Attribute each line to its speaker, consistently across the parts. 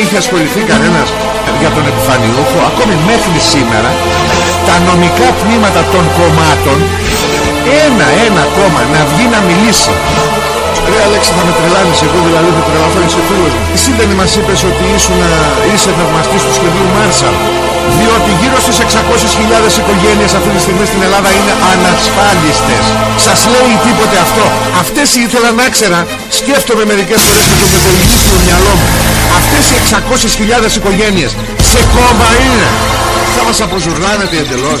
Speaker 1: Είχε ασχοληθεί κανένας για τον επιφανιούχο, ακόμη μέχρι σήμερα, τα νομικά τμήματα των κομμάτων, ένα, ένα κόμμα να βγει να μιλήσει Ρε Αλέξη θα με τρελάνεις εγώ δηλαδή θα τρελαθώ είσαι φίλος μου. Εσύ δεν μας είπες ότι ήσουν, είσαι θαυμαστής του σχεδίου Μάρσαλ. Διότι γύρω στις 600.000 οικογένειες αυτή τη στιγμή στην Ελλάδα είναι ανασφάλιστες. Σας λέει τίποτε αυτό. Αυτές ήθελα να ξέρα Σκέφτομαι μερικές φορές με το μετελληνίσιο μυαλό μου. Αυτές οι 600.000 οικογένειες Σε κόμμα είναι. Θα μας αποζουρνάνετε εντελώς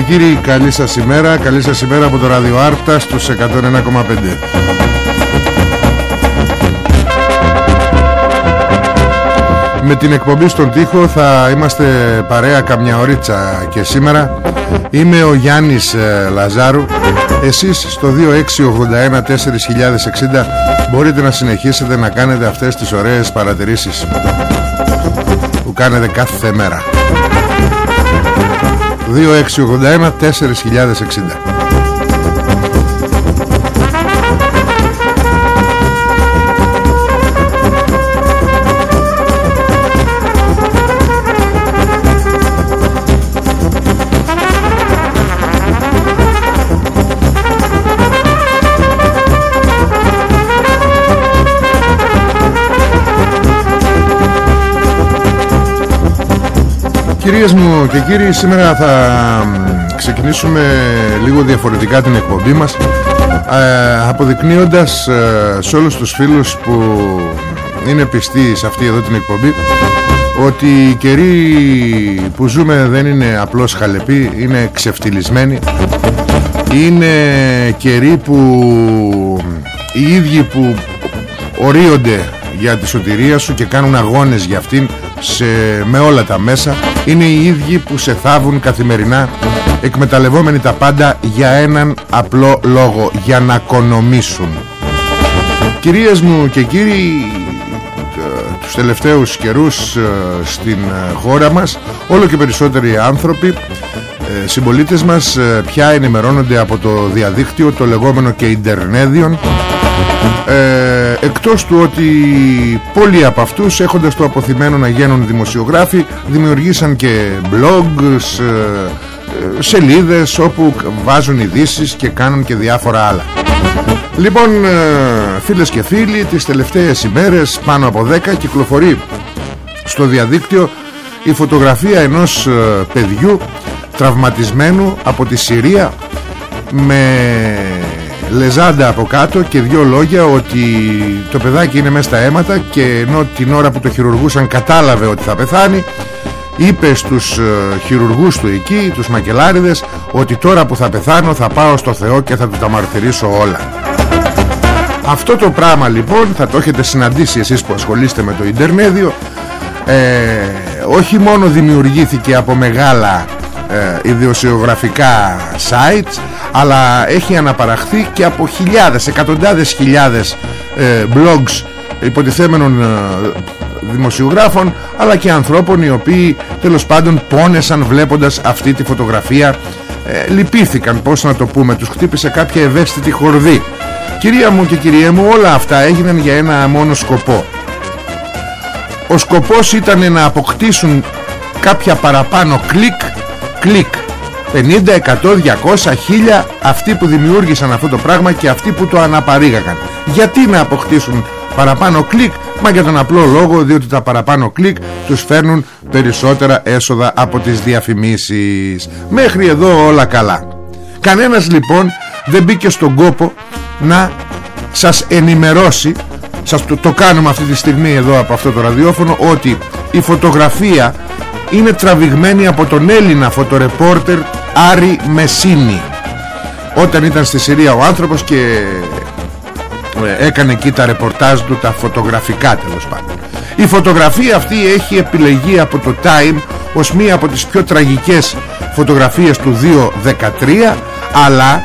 Speaker 1: και κύριοι, καλή σας ημέρα, καλή σας ημέρα από το ράδιο Άρπτα στους 101,5. Με την εκπομπή στον τοίχο θα είμαστε παρέα καμιά ωρίτσα και σήμερα. Είμαι ο Γιάννης ε, Λαζάρου. Εσείς στο 2681 4060 μπορείτε να συνεχίσετε να κάνετε αυτές τις ωραίες παρατηρήσεις που κάνετε κάθε μέρα 2681 4060 Κυρίες μου και κύριοι σήμερα θα ξεκινήσουμε λίγο διαφορετικά την εκπομπή μας ε, αποδεικνύοντας ε, σε όλους τους φίλους που είναι πιστοί σε αυτή εδώ την εκπομπή ότι οι καιροί που ζούμε δεν είναι απλώς χαλεποί είναι ξεφτυλισμένοι. Είναι καιροί που οι ίδιοι που ορίονται για τη σωτηρία σου και κάνουν αγώνες για αυτήν σε, με όλα τα μέσα είναι οι ίδιοι που σε θάβουν καθημερινά εκμεταλλευόμενοι τα πάντα για έναν απλό λόγο για να κονομήσουν. Κυρίες μου και κύριοι τους τελευταίους καιρούς ε, στην ε, χώρα μας όλο και περισσότεροι άνθρωποι ε, συμπολίτες μας πια ενημερώνονται από το διαδίκτυο το λεγόμενο και ιντερνέδιον ε, εκτός του ότι πολλοί από αυτούς έχοντας το αποθυμένο να γίνουν δημοσιογράφοι δημιουργήσαν και blogs ε, ε, σελίδες όπου βάζουν ειδήσεις και κάνουν και διάφορα άλλα. Λοιπόν ε, φίλες και φίλοι Τις τελευταίες ημέρες πάνω από 10 Κυκλοφορεί στο διαδίκτυο Η φωτογραφία ενός ε, παιδιού Τραυματισμένου από τη Συρία Με λεζάντα από κάτω Και δύο λόγια ότι Το παιδάκι είναι μέσα στα αίματα Και ενώ την ώρα που το χειρουργούσαν Κατάλαβε ότι θα πεθάνει είπε στους ε, χειρουργούς του εκεί, τους μακελάριδες ότι τώρα που θα πεθάνω θα πάω στο Θεό και θα του τα μαρτυρήσω όλα. Αυτό το πράγμα λοιπόν θα το έχετε συναντήσει εσείς που ασχολείστε με το Ιντερνέδιο ε, όχι μόνο δημιουργήθηκε από μεγάλα ε, ιδιοσιογραφικά sites αλλά έχει αναπαραχθεί και από χιλιάδες, εκατοντάδες χιλιάδες ε, blogs υποτιθέμενων ε, δημοσιογράφων αλλά και ανθρώπων οι οποίοι τέλος πάντων πόνεσαν βλέποντας αυτή τη φωτογραφία. Ε, λυπήθηκαν πως να το πούμε τους χτύπησε κάποια ευαίσθητη χορδή. Κυρία μου και κυριέ μου όλα αυτά έγιναν για ένα μόνο σκοπό. Ο σκοπός ήταν να αποκτήσουν κάποια παραπάνω κλικ κλικ 50, 100, 200, 1000 αυτοί που δημιούργησαν αυτό το πράγμα και αυτοί που το αναπαρήγαγαν. Γιατί να αποκτήσουν παραπάνω κλικ; Μα για τον απλό λόγο διότι τα παραπάνω κλικ τους φέρνουν περισσότερα έσοδα από τις διαφημίσεις. Μέχρι εδώ όλα καλά. Κανένας λοιπόν δεν μπήκε στον κόπο να σας ενημερώσει σας το, το κάνουμε αυτή τη στιγμή εδώ από αυτό το ραδιόφωνο ότι η φωτογραφία είναι τραβηγμένη από τον Έλληνα φωτορεπόρτερ Άρη Μεσίνη. Όταν ήταν στη Συρία ο άνθρωπος και ε, έκανε εκεί τα ρεπορτάζ του τα φωτογραφικά τέλος πάντων. Η φωτογραφία αυτή έχει επιλεγεί από το Time ως μία από τις πιο τραγικές φωτογραφίες του 2013 αλλά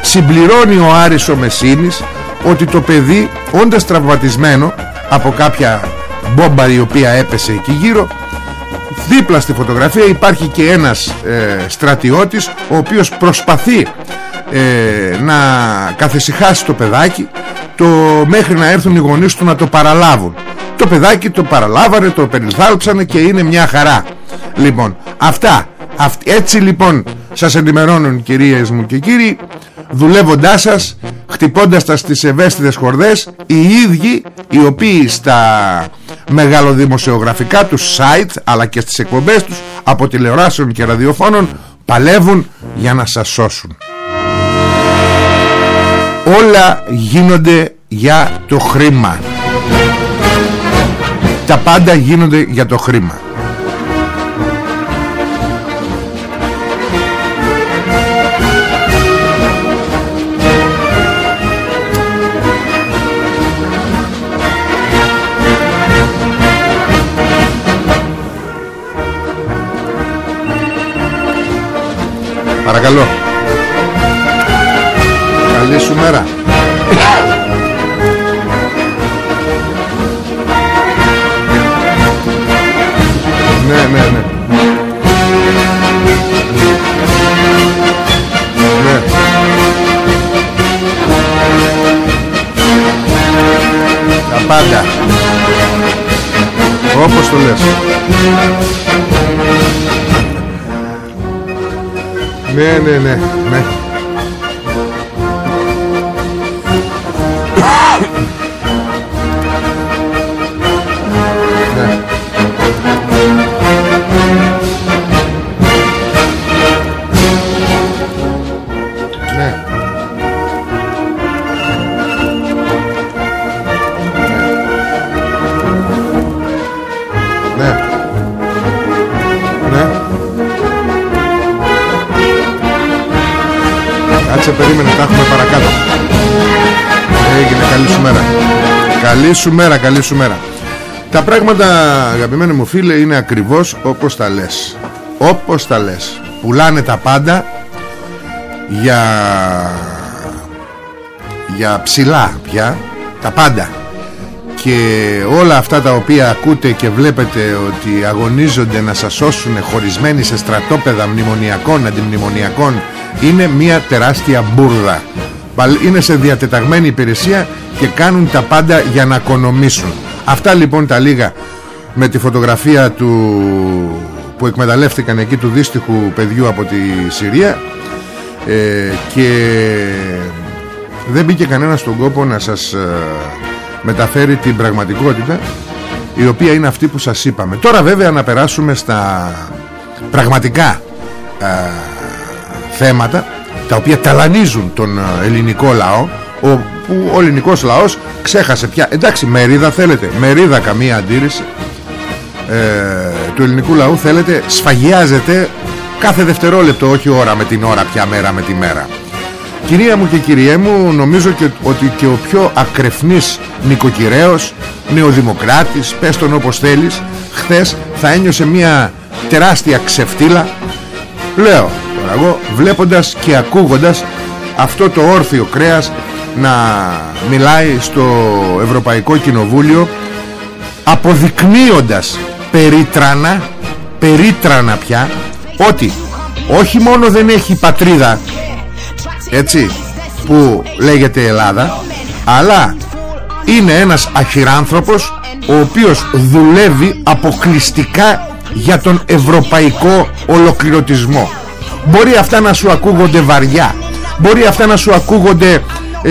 Speaker 1: συμπληρώνει ο Άρης ο Μεσίνης ότι το παιδί όντας τραυματισμένο από κάποια μπόμπα η οποία έπεσε εκεί γύρω δίπλα στη φωτογραφία υπάρχει και ένας ε, στρατιώτης ο οποίος προσπαθεί ε, να καθησυχάσει το παιδάκι το μέχρι να έρθουν οι γονείς του να το παραλάβουν. Το παιδάκι το παραλάβανε το περιθάλψανε και είναι μια χαρά. Λοιπόν αυτά. Έτσι λοιπόν σας ενημερώνουν κυρίες μου και κύριοι δουλεύοντάς σας χτυπώντας τα στις ευαίσθητες χορδές οι ίδιοι οι οποίοι στα μεγαλοδημοσιογραφικά τους site αλλά και στις εκπομπές τους από τηλεοράσεων και ραδιοφώνων παλεύουν για να σας σώσουν. Όλα γίνονται για το χρήμα. Τα πάντα γίνονται για το χρήμα Παρακαλώ. Καλή σου μέρα. Ναι, ναι, ναι. Ναι. Τα πάντα. Όπως το λες Ναι, ναι, ναι, ναι. Καλή σου μέρα, καλή σου μέρα. Τα πράγματα αγαπημένοι μου φίλε είναι ακριβώς όπως τα λες. Όπως τα λες. Πουλάνε τα πάντα Για Για ψηλά πια Τα πάντα. Και όλα αυτά τα οποία ακούτε και βλέπετε Ότι αγωνίζονται να σας σώσουν Χωρισμένοι σε στρατόπεδα μνημονιακών Αντιμνημονιακών Είναι μια τεράστια μπουρδα είναι σε διατεταγμένη υπηρεσία και κάνουν τα πάντα για να οικονομήσουν αυτά λοιπόν τα λίγα με τη φωτογραφία του που εκμεταλλεύτηκαν εκεί του δύστιχου παιδιού από τη Συρία ε, και δεν μπήκε κανένας στον κόπο να σας ε, μεταφέρει την πραγματικότητα η οποία είναι αυτή που σας είπαμε. Τώρα βέβαια να περάσουμε στα πραγματικά ε, θέματα τα οποία ταλανίζουν τον ε, ελληνικό λαό ο, που ο ελληνικός λαός ξέχασε πια. Εντάξει μερίδα θέλετε μερίδα καμία αντίρρηση. Ε, του ελληνικού λαού θέλετε σφαγιάζεται κάθε δευτερόλεπτο όχι ώρα με την ώρα πια μέρα με τη μέρα. Κυρία μου και κυριέ μου νομίζω και ότι και ο πιο ακρεφνής νοικοκυρέος νεοδημοκράτης πες τον όπως θέλεις χθες θα ένιωσε μια τεράστια ξεφτύλα. Λέω τώρα εγώ βλέποντας και ακούγοντας αυτό το όρθιο κρέας να μιλάει στο Ευρωπαϊκό Κοινοβούλιο αποδεικνύοντας περίτρανα περίτρανα πια ότι όχι μόνο δεν έχει πατρίδα έτσι που λέγεται Ελλάδα αλλά είναι ένας αχυράνθρωπος ο οποίος δουλεύει αποκλειστικά για τον ευρωπαϊκό ολοκληρωτισμό μπορεί αυτά να σου ακούγονται βαριά. Μπορεί αυτά να σου ακούγονται ε,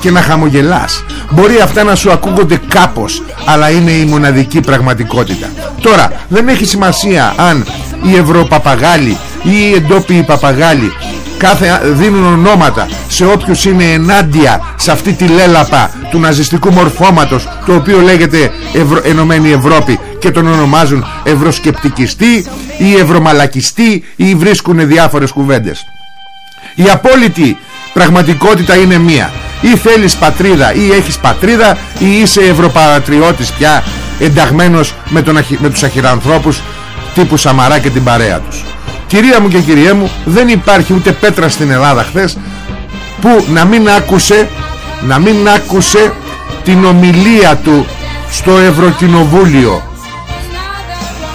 Speaker 1: και να χαμογελάς. Μπορεί αυτά να σου ακούγονται κάπως αλλά είναι η μοναδική πραγματικότητα. Τώρα δεν έχει σημασία αν οι ευρωπαπαγάλοι ή οι εντόπιοι παπαγάλοι κάθε, δίνουν ονόματα σε όποιους είναι ενάντια σε αυτή τη λέλαπα του ναζιστικού μορφώματος το οποίο λέγεται Ευρω... Ενωμένη Ευρώπη και τον ονομάζουν ευρωσκεπτικιστή ή ευρωμαλακιστή ή βρίσκουν διάφορες κουβέντες. Η απόλυτη πραγματικότητα είναι μία. Ή θέλεις πατρίδα ή έχεις πατρίδα ή είσαι ευρωπατριώτης πια ενταγμένος με, τον, με τους αχυρανθρώπους τύπου Σαμαρά και την παρέα τους. Κυρία μου και κυριέ μου δεν υπάρχει ούτε πέτρα στην Ελλάδα χθες που να μην άκουσε να μην άκουσε την ομιλία του στο Ευρωκοινοβούλιο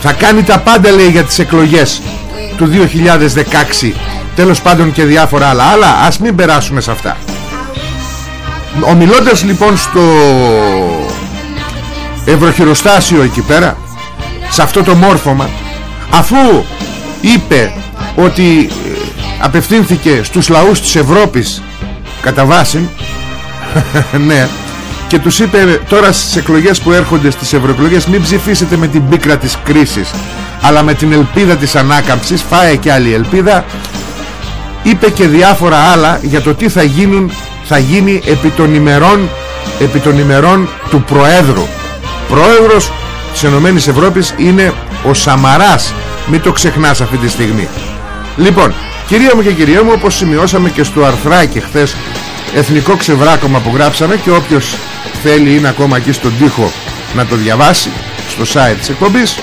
Speaker 1: θα κάνει τα πάντα λέει για τις εκλογές του 2016 τέλος πάντων και διάφορα άλλα. Αλλά ας μην περάσουμε σε αυτά. Ομιλώντας λοιπόν στο Ευρωχειροστάσιο εκεί πέρα σε αυτό το μόρφωμα αφού είπε ότι ε, απευθύνθηκε στους λαούς της Ευρώπης κατά βάση ναι και τους είπε τώρα στις εκλογές που έρχονται στις ευρωεκλογές μην ψηφίσετε με την πίκρα της κρίσης αλλά με την ελπίδα της ανάκαμψης. Φάε και άλλη ελπίδα. Είπε και διάφορα άλλα για το τι θα γίνουν θα γίνει επί των ημερών επί των ημερών του Προέδρου. Πρόεδρος της Ενωμένης Ευρώπης είναι ο Σαμαράς. Μην το ξεχνάς αυτή τη στιγμή. Λοιπόν κυρία μου και κυρία μου όπως σημειώσαμε και στο αρθράκι χθες Εθνικό ξεβράκωμα που γράψαμε Και όποιος θέλει είναι ακόμα εκεί στον τοίχο Να το διαβάσει Στο site της εκπομπής.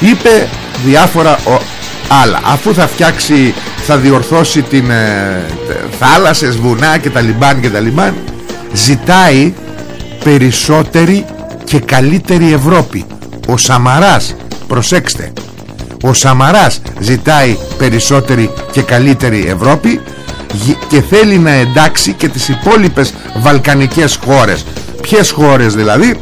Speaker 1: Είπε διάφορα άλλα. Αφού θα φτιάξει Θα διορθώσει την ε, Θάλασσες, βουνά και τα λιμπάν και τα λιμπάν Ζητάει Περισσότερη και καλύτερη Ευρώπη. Ο Σαμαράς προσέξτε ο Σαμαράς ζητάει περισσότερη και καλύτερη Ευρώπη και θέλει να εντάξει και τις υπόλοιπες βαλκανικές χώρες. Ποιες χώρες δηλαδή;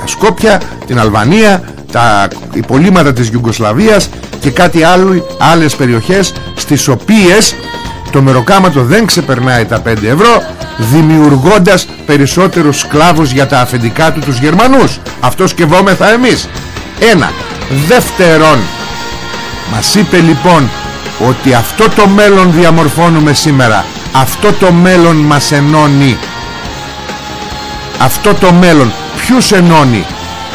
Speaker 1: Τα Σκόπια, την Αλβανία τα υπολείμματα της Γιουγκοσλαβίας και κάτι άλλο, άλλες περιοχές στις οποίες το μεροκάματο δεν ξεπερνάει τα 5 ευρώ δημιουργώντας περισσότερους σκλάβους για τα αφεντικά του τους Γερμανούς. Αυτό σκευόμεθα εμείς. Ένα. Δεύτερον μας είπε λοιπόν ότι αυτό το μέλλον διαμορφώνουμε σήμερα. Αυτό το μέλλον μας ενώνει. Αυτό το μέλλον ποιους ενώνει;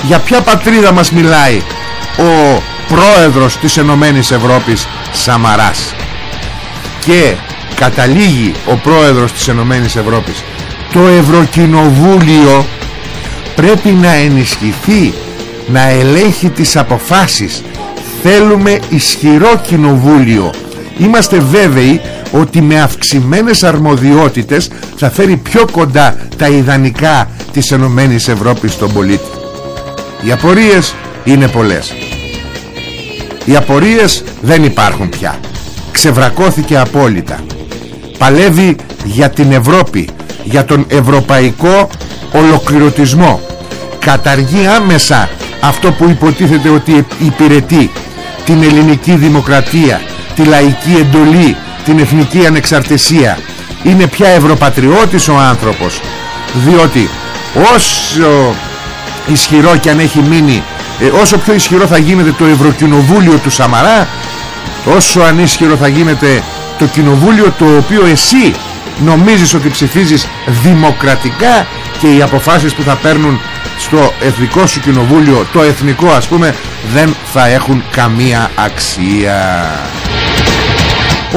Speaker 1: Για ποια πατρίδα μας μιλάει ο πρόεδρος της Ενωμένης Ευρώπης Σαμαράς; Και καταλήγει ο πρόεδρος της Ενωμένης Ευρώπης. Το Ευρωκοινοβούλιο πρέπει να ενισχυθεί να ελέγχει τις αποφάσεις θέλουμε ισχυρό κοινοβούλιο. Είμαστε βέβαιοι ότι με αυξημένες αρμοδιότητες θα φέρει πιο κοντά τα ιδανικά της Ενωμένης Ευρώπης στον πολίτη. Οι απορίες είναι πολλές. Οι απορίες δεν υπάρχουν πια. Ξεβρακώθηκε απόλυτα. Παλεύει για την Ευρώπη για τον ευρωπαϊκό ολοκληρωτισμό. Καταργεί άμεσα αυτό που υποτίθεται ότι υπηρετεί την ελληνική δημοκρατία τη λαϊκή εντολή την εθνική ανεξαρτησία. Είναι πια ευρωπατριώτης ο άνθρωπος διότι όσο ισχυρό και αν έχει μείνει ε, όσο πιο ισχυρό θα γίνεται το Ευρωκοινοβούλιο του Σαμαρά όσο ανίσχυρο θα γίνεται το κοινοβούλιο το οποίο εσύ νομίζεις ότι ψηφίζεις δημοκρατικά και οι αποφάσεις που θα παίρνουν στο εθνικό σου κοινοβούλιο το εθνικό ας πούμε δεν θα έχουν καμία αξία.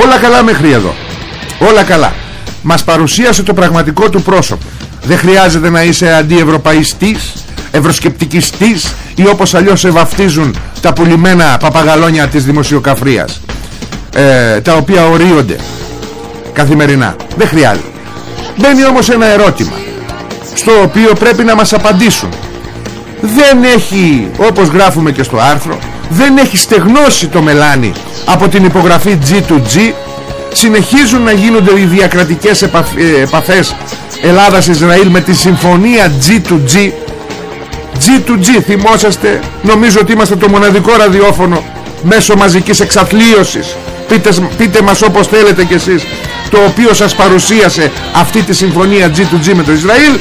Speaker 1: Όλα καλά μέχρι εδώ. Όλα καλά. Μας παρουσίασε το πραγματικό του πρόσωπο. Δεν χρειάζεται να είσαι αντιευρωπαϊστής ευρωσκεπτικιστής ή όπως αλλιώς σε βαφτίζουν τα πουλημένα παπαγαλόνια της δημοσιοκαφρίας ε, τα οποία ορίονται καθημερινά. Δεν χρειάζεται. Μπαίνει όμως ένα ερώτημα στο οποίο πρέπει να μας απαντήσουν. Δεν έχει όπως γράφουμε και στο άρθρο δεν έχει στεγνώσει το μελάνι από την υπογραφή G2G συνεχίζουν να γίνονται οι διακρατικές ε, επαφές Ελλάδας-Ισραήλ με τη συμφωνία G2G G2G θυμόσαστε νομίζω ότι είμαστε το μοναδικό ραδιόφωνο μέσω μαζικής εξαθλίωσης. Πείτε, πείτε μας όπως θέλετε κι εσείς το οποίο σας παρουσίασε αυτή τη συμφωνία G2G με το Ισραήλ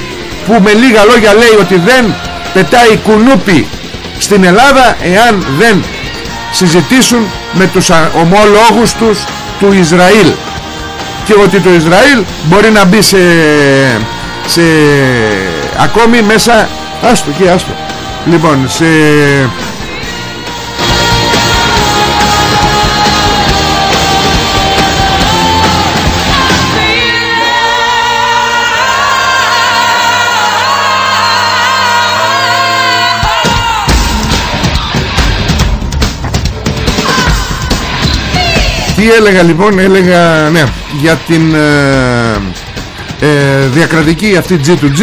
Speaker 1: που με λίγα λόγια λέει ότι δεν πετάει κουνούπι στην Ελλάδα εάν δεν συζητήσουν με τους ομόλογους τους του Ισραήλ. Και ότι το Ισραήλ μπορεί να μπει σε, σε ακόμη μέσα. Άστο και άστο. Λοιπόν σε Τι έλεγα λοιπόν Έλεγα ναι Για την ε, ε, Διακρατική αυτή G2G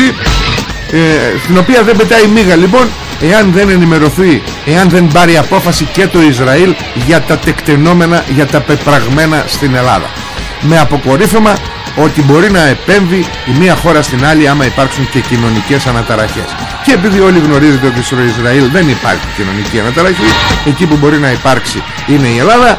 Speaker 1: ε, Στην οποία δεν πετάει μίγα λοιπόν Εάν δεν ενημερωθεί Εάν δεν πάρει απόφαση και το Ισραήλ Για τα τεκτενόμενα Για τα πεπραγμένα στην Ελλάδα. Με αποκορύφωμα ότι μπορεί να επέμβει η μία χώρα στην άλλη άμα υπάρξουν και κοινωνικές αναταραχές. Και επειδή όλοι γνωρίζετε ότι στο Ισραήλ δεν υπάρχει κοινωνική αναταραχή εκεί που μπορεί να υπάρξει είναι η Ελλάδα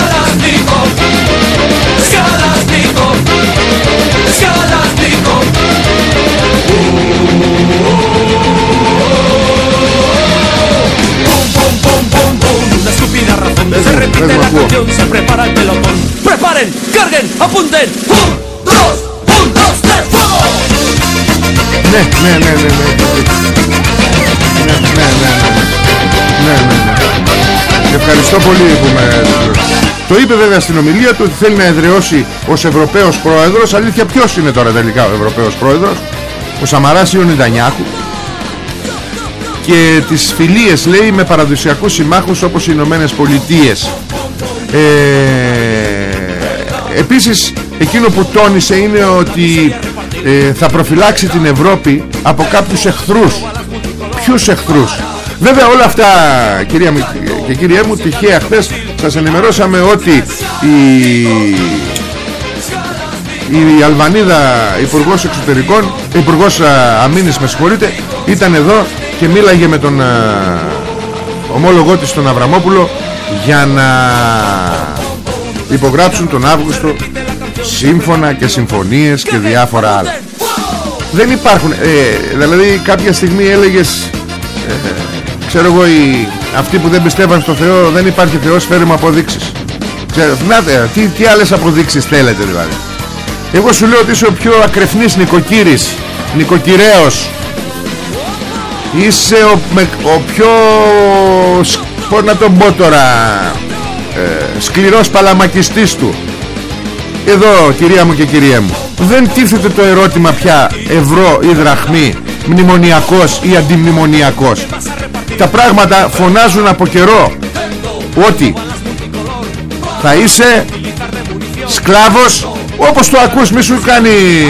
Speaker 1: se repite la canción, se prepara el pelotón. ¡Preparen! ¡Carguen! ¡Apunten! ¡Un, dos, un, dos, tres, fuego! Ναι, ναι, ναι, ναι, ναι. Ναι, ναι, ναι, ναι. Ναι, ναι, Ευχαριστώ πολύ που με... Το είπε βέβαια στην ομιλία του ότι θέλει να εδραιώσει ως Ευρωπαίος Πρόεδρος. Αλήθεια ποιος είναι τώρα τελικά ο Ευρωπαίος Πρόεδρος; Ο Σαμαράς ή ο Νιτανιάχου και τις φιλίες λέει με παραδοσιακούς συμμάχους όπως οι Ηνωμένες Πολιτείες ε, επίσης εκείνο που τόνισε είναι ότι ε, θα προφυλάξει την Ευρώπη από κάποιους εχθρούς. Ποιους εχθρούς; Βέβαια όλα αυτά κυρία μου και κυρία μου τυχαία χθες σας ενημερώσαμε ότι η, η Αλβανίδα Υπουργός Εξωτερικών Υπουργός Αμήνης με συγχωρείτε ήταν εδώ και μίλαγε με τον α, ομόλογό της τον Αβραμόπουλο για να υπογράψουν τον Αύγουστο σύμφωνα και συμφωνίες και διάφορα άλλα. Δεν υπάρχουν ε, δηλαδή κάποια στιγμή έλεγες ε, ξέρω εγώ οι, αυτοί που δεν πιστεύαν στο Θεό δεν υπάρχει Θεός φέρουμε αποδείξεις. Ξέρω, τι, τι άλλες αποδείξεις θέλετε δηλαδή. Εγώ σου λέω ότι είσαι ο πιο ακρεφνής νοικοκύρης νοικοκυρέος. Είσαι ο, με, ο πιο Πώς να τον πω τώρα ε, Σκληρός παλαμακιστής του. Εδώ κυρία μου και κυρία μου Δεν τίθεται το ερώτημα πια Ευρώ ή δραχμή Μνημονιακός ή αντιμνημονιακός. Τα πράγματα φωνάζουν από καιρό Ότι Θα είσαι Σκλάβος Όπως το ακούς μη σου κάνει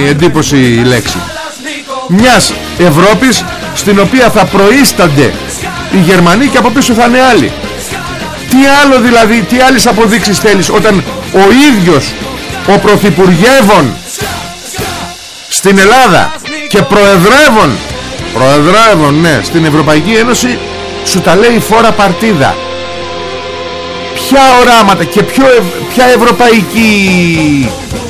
Speaker 1: εντύπωση η λέξη μιας Ευρώπης στην οποία θα προείστανται οι Γερμανοί και από πίσω θα είναι άλλοι. Τι άλλο δηλαδή τι άλλες αποδείξεις θέλεις όταν ο ίδιος ο Πρωθυπουργεύων στην Ελλάδα και προεδρεύων προεδρεύων ναι στην Ευρωπαϊκή Ένωση σου τα λέει φόρα παρτίδα. Ποια οράματα και ποιο, ποια ευρωπαϊκή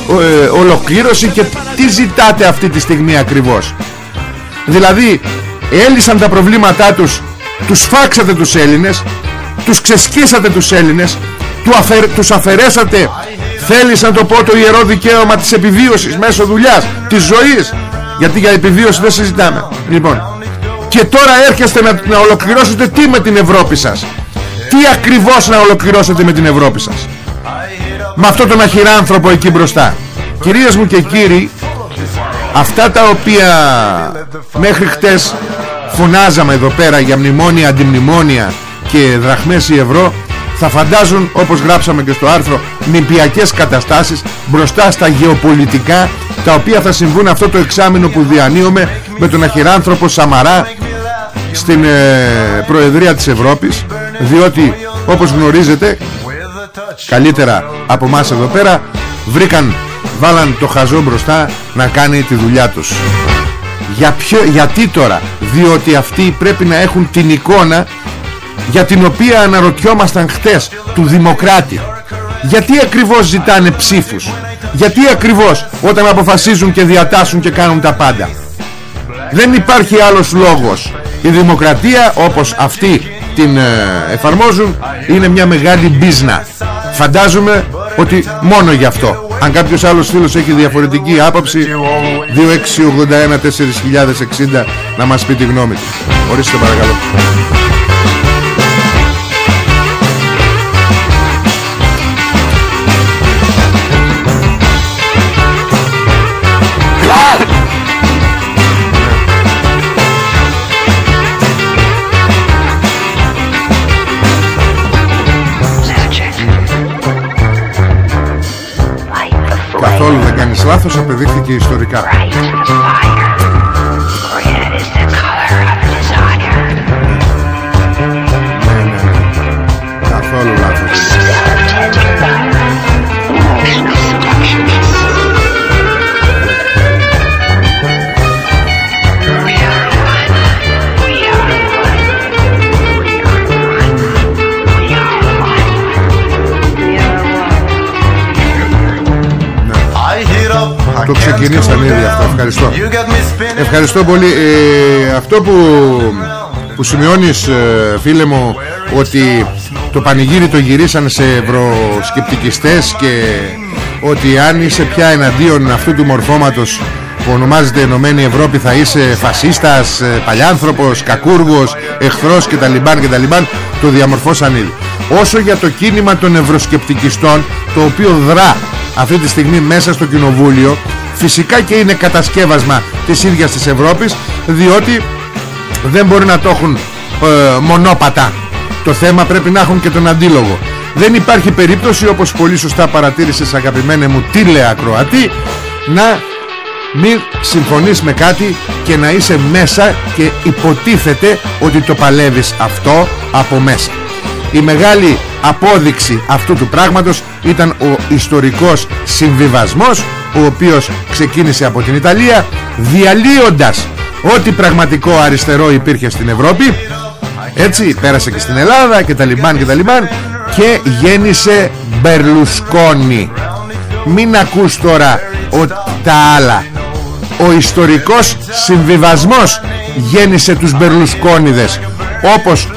Speaker 1: ε, ολοκλήρωση και τι ζητάτε αυτή τη στιγμή ακριβώς; Δηλαδή έλυσαν τα προβλήματά τους τους φάξατε τους Έλληνες τους ξεσκίσατε τους Έλληνες του αφαιρ, τους αφαιρέσατε. Θέλεις να το πω το ιερό δικαίωμα της επιβίωσης μέσω δουλειάς της ζωής. Γιατί για επιβίωση δεν συζητάμε. Λοιπόν και τώρα έρχεστε να, να ολοκληρώσετε τι με την Ευρώπη σας; Τι ακριβώς να ολοκληρώσετε με την Ευρώπη σας; Με αυτό τον αχυράνθρωπο εκεί μπροστά. Κυρίες μου και κύριοι αυτά τα οποία μέχρι χτες φωνάζαμε εδώ πέρα για μνημόνια, αντιμνημόνια και δραχμές ή ευρώ. Θα φαντάζουν όπως γράψαμε και στο άρθρο νηπιακές καταστάσεις μπροστά στα γεωπολιτικά τα οποία θα συμβούν αυτό το εξάμεινο που διανύουμε με τον αχυράνθρωπο Σαμαρά στην ε, Προεδρία της Ευρώπης. Διότι όπως γνωρίζετε καλύτερα από μας εδώ πέρα βρήκαν βάλαν το χαζό μπροστά να κάνει τη δουλειά τους Για ποιο, γιατί τώρα; Διότι αυτοί πρέπει να έχουν την εικόνα για την οποία αναρωτιόμασταν χτες του Δημοκράτη. Γιατί ακριβώς ζητάνε ψήφους; Γιατί ακριβώς όταν αποφασίζουν και διατάσσουν και κάνουν τα πάντα; Δεν υπάρχει άλλος λόγος. Η δημοκρατία όπως αυτοί την ε, εφαρμόζουν είναι μια μεγάλη μπίζνα φαντάζομαι ότι μόνο γι' αυτό αν κάποιος άλλος φίλος έχει διαφορετική άποψη 2681 4060 να μας πει τη γνώμη του. Ορίστε παρακαλώ λάθος απεδείχθηκε ιστορικά ξεκινήσαν ήδη αυτό Ευχαριστώ Ευχαριστώ πολύ ε, Αυτό που Που σημειώνεις ε, φίλε μου Ότι το πανηγύρι το γυρίσαν σε ευρωσκεπτικιστές Και ότι αν είσαι πια εναντίον αυτού του μορφώματος που ονομάζεται Ενωμένη Ευρώπη θα είσαι φασίστας, ε, παλιάνθρωπος, κακούργος, εχθρός κτλ. κτλ. Το διαμορφώσαν ήδη. Όσο για το κίνημα των ευρωσκεπτικιστών το οποίο δρά αυτή τη στιγμή μέσα στο κοινοβούλιο φυσικά και είναι κατασκεύασμα της ίδιας της Ευρώπης διότι δεν μπορεί να το έχουν ε, μονόπατα. Το θέμα πρέπει να έχουν και τον αντίλογο. Δεν υπάρχει περίπτωση όπως πολύ σωστά παρατήρησες αγαπημένε μου τίλεα Κροατή να μην συμφωνείς με κάτι και να είσαι μέσα και υποτίθεται ότι το παλεύεις αυτό από μέσα. Η μεγάλη απόδειξη αυτού του πράγματος ήταν ο ιστορικός συμβιβασμός ο οποίος ξεκίνησε από την Ιταλία διαλύοντας ό,τι πραγματικό αριστερό υπήρχε στην Ευρώπη. Έτσι πέρασε και στην Ελλάδα και τα λιμπάν και τα λιμπάν και γέννησε Μπερλουσκόνη. Μην ακούς τώρα ο, τα άλλα. Ο ιστορικός συμβιβασμός γέννησε τους Μπερλουσκόνιδες όπως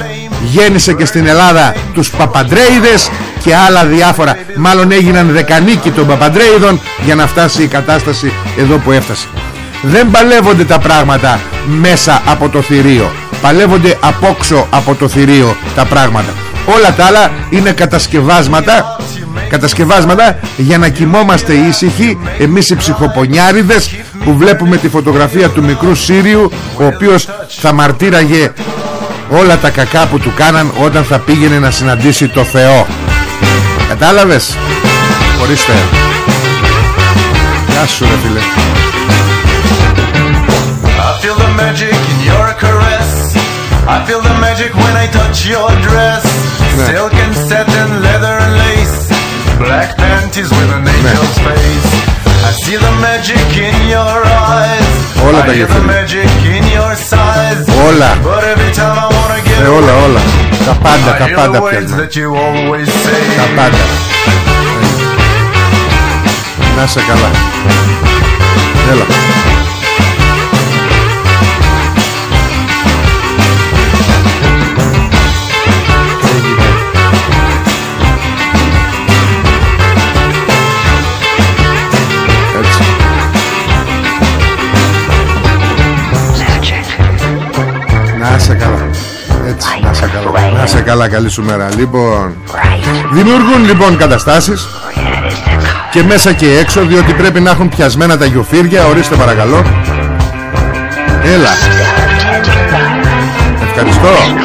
Speaker 1: γέννησε και στην Ελλάδα τους Παπαντρέιδες και άλλα διάφορα. Μάλλον έγιναν δεκανίκοι των Παπαντρέιδων για να φτάσει η κατάσταση εδώ που έφτασε. Δεν παλεύονται τα πράγματα μέσα από το θηρίο. Παλεύονται απόξω από το θηρίο τα πράγματα. Όλα τα άλλα είναι κατασκευάσματα κατασκευάσματα για να κοιμόμαστε ήσυχοι. Εμείς οι ψυχοπονιάριδες που βλέπουμε τη φωτογραφία του μικρού Σύριου ο οποίος θα μαρτύραγε όλα τα κακά που του κάναν όταν θα πήγαινε να συναντήσει το Θεό Κατάλαβες? Χωρίς φε Γεια σου ρε φίλε.
Speaker 2: I feel the magic in your caress. I feel the magic when I touch your dress. Ναι. Silk and satin, leather and lace. Black panties with an angel's face. I see the magic in your eyes.
Speaker 1: Όλα τα I
Speaker 2: hear the magic in your sighs.
Speaker 1: Όλα
Speaker 2: But every time
Speaker 1: Ε, όλα, όλα. Τα πάντα,
Speaker 2: I
Speaker 1: τα
Speaker 2: hear
Speaker 1: πάντα
Speaker 2: the words
Speaker 1: πιάνουμε.
Speaker 2: that you always say.
Speaker 1: Τα πάντα. Να είσαι καλά. Έλα. Να είσαι καλά, καλή σου μέρα. Λοιπόν, δημιουργούν λοιπόν καταστάσεις και μέσα και έξω διότι πρέπει να έχουν πιασμένα τα γιοφύρια. Ορίστε παρακαλώ. Έλα. Ευχαριστώ.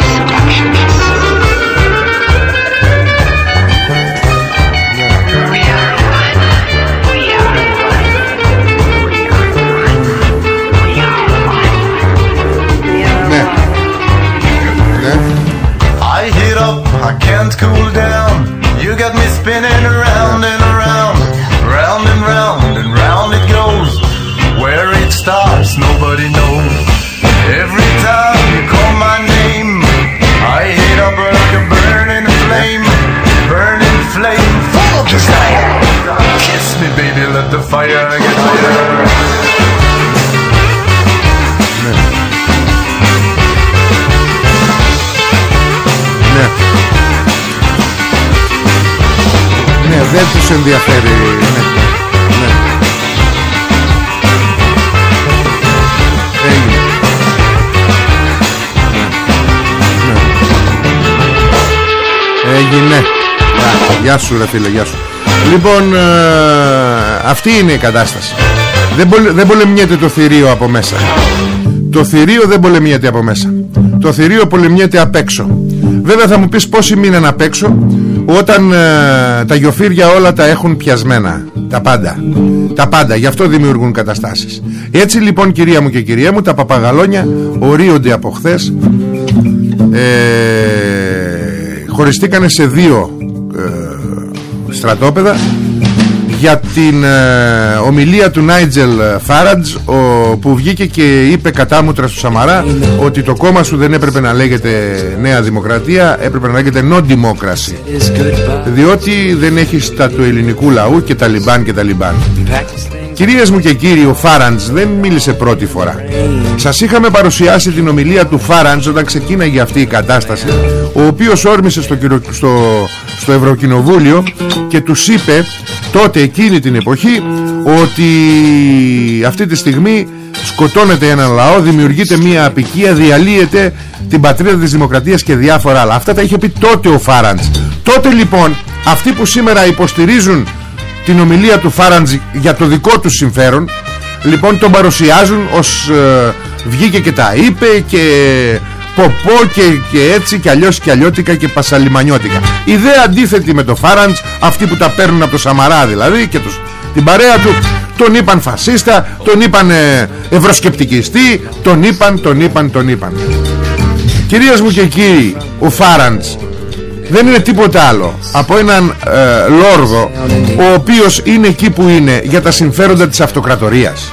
Speaker 1: Ενδιαφέρει. Ναι. Ναι. Έγινε. Ναι. Ναι. Έγινε. Γεια, γεια σου ρε φίλε, γεια σου. Λοιπόν, ε, αυτή είναι η κατάσταση. Δεν, πολε- δεν πολεμιέται το θηρίο από μέσα. Το θηρίο δεν πολεμιέται από μέσα. Το θηρίο πολεμιέται απ' έξω. Βέβαια θα μου πεις πόσοι μείναν απ' έξω όταν ε, τα γιοφύρια όλα τα έχουν πιασμένα. Τα πάντα. Τα πάντα. Γι' αυτό δημιουργούν καταστάσεις. Έτσι λοιπόν κυρία μου και κυρία μου τα παπαγαλόνια ορίονται από χθες. Ε, χωριστήκανε σε δύο ε, στρατόπεδα για την ε, ομιλία του Νάιτζελ Φάραντζ ο, που βγήκε και είπε κατάμουτρα στο Σαμαρά ότι το κόμμα σου δεν έπρεπε να λέγεται Νέα Δημοκρατία έπρεπε να λέγεται No Democracy. Διότι δεν έχεις τα του ελληνικού λαού και τα λιμπάν και τα λιμπάν Κυρίες μου και κύριοι ο Φάραντζ δεν μίλησε πρώτη φορά. Σας είχαμε παρουσιάσει την ομιλία του Φάραντζ όταν ξεκίναγε αυτή η κατάσταση Ο οποίος όρμησε στο, κυρο- στο, στο Ευρωκοινοβούλιο Και τους είπε τότε εκείνη την εποχή Ότι αυτή τη στιγμή σκοτώνεται ένα λαό Δημιουργείται μια απικία Διαλύεται την πατρίδα της δημοκρατίας και διάφορα άλλα. Αυτά τα είχε πει τότε ο Φάραντζ Τότε λοιπόν αυτοί που σήμερα υποστηρίζουν την ομιλία του Φάραντζ για το δικό του συμφέρον λοιπόν τον παρουσιάζουν ως ε, βγήκε και τα είπε και ποπό και, και έτσι και αλλιώς και αλλιώτικα και πασαλιμανιώτικα. Ιδέα αντίθετη με το Φάραντζ αυτοί που τα παίρνουν από το Σαμαρά δηλαδή και τους, την παρέα του τον είπαν φασίστα τον είπαν ε, ευρωσκεπτικιστή τον είπαν, τον είπαν, τον είπαν. Κυρίες μου και κύριοι ο Φάραντζ δεν είναι τίποτα άλλο από έναν ε, λόρδο ο οποίος είναι εκεί που είναι για τα συμφέροντα της αυτοκρατορίας.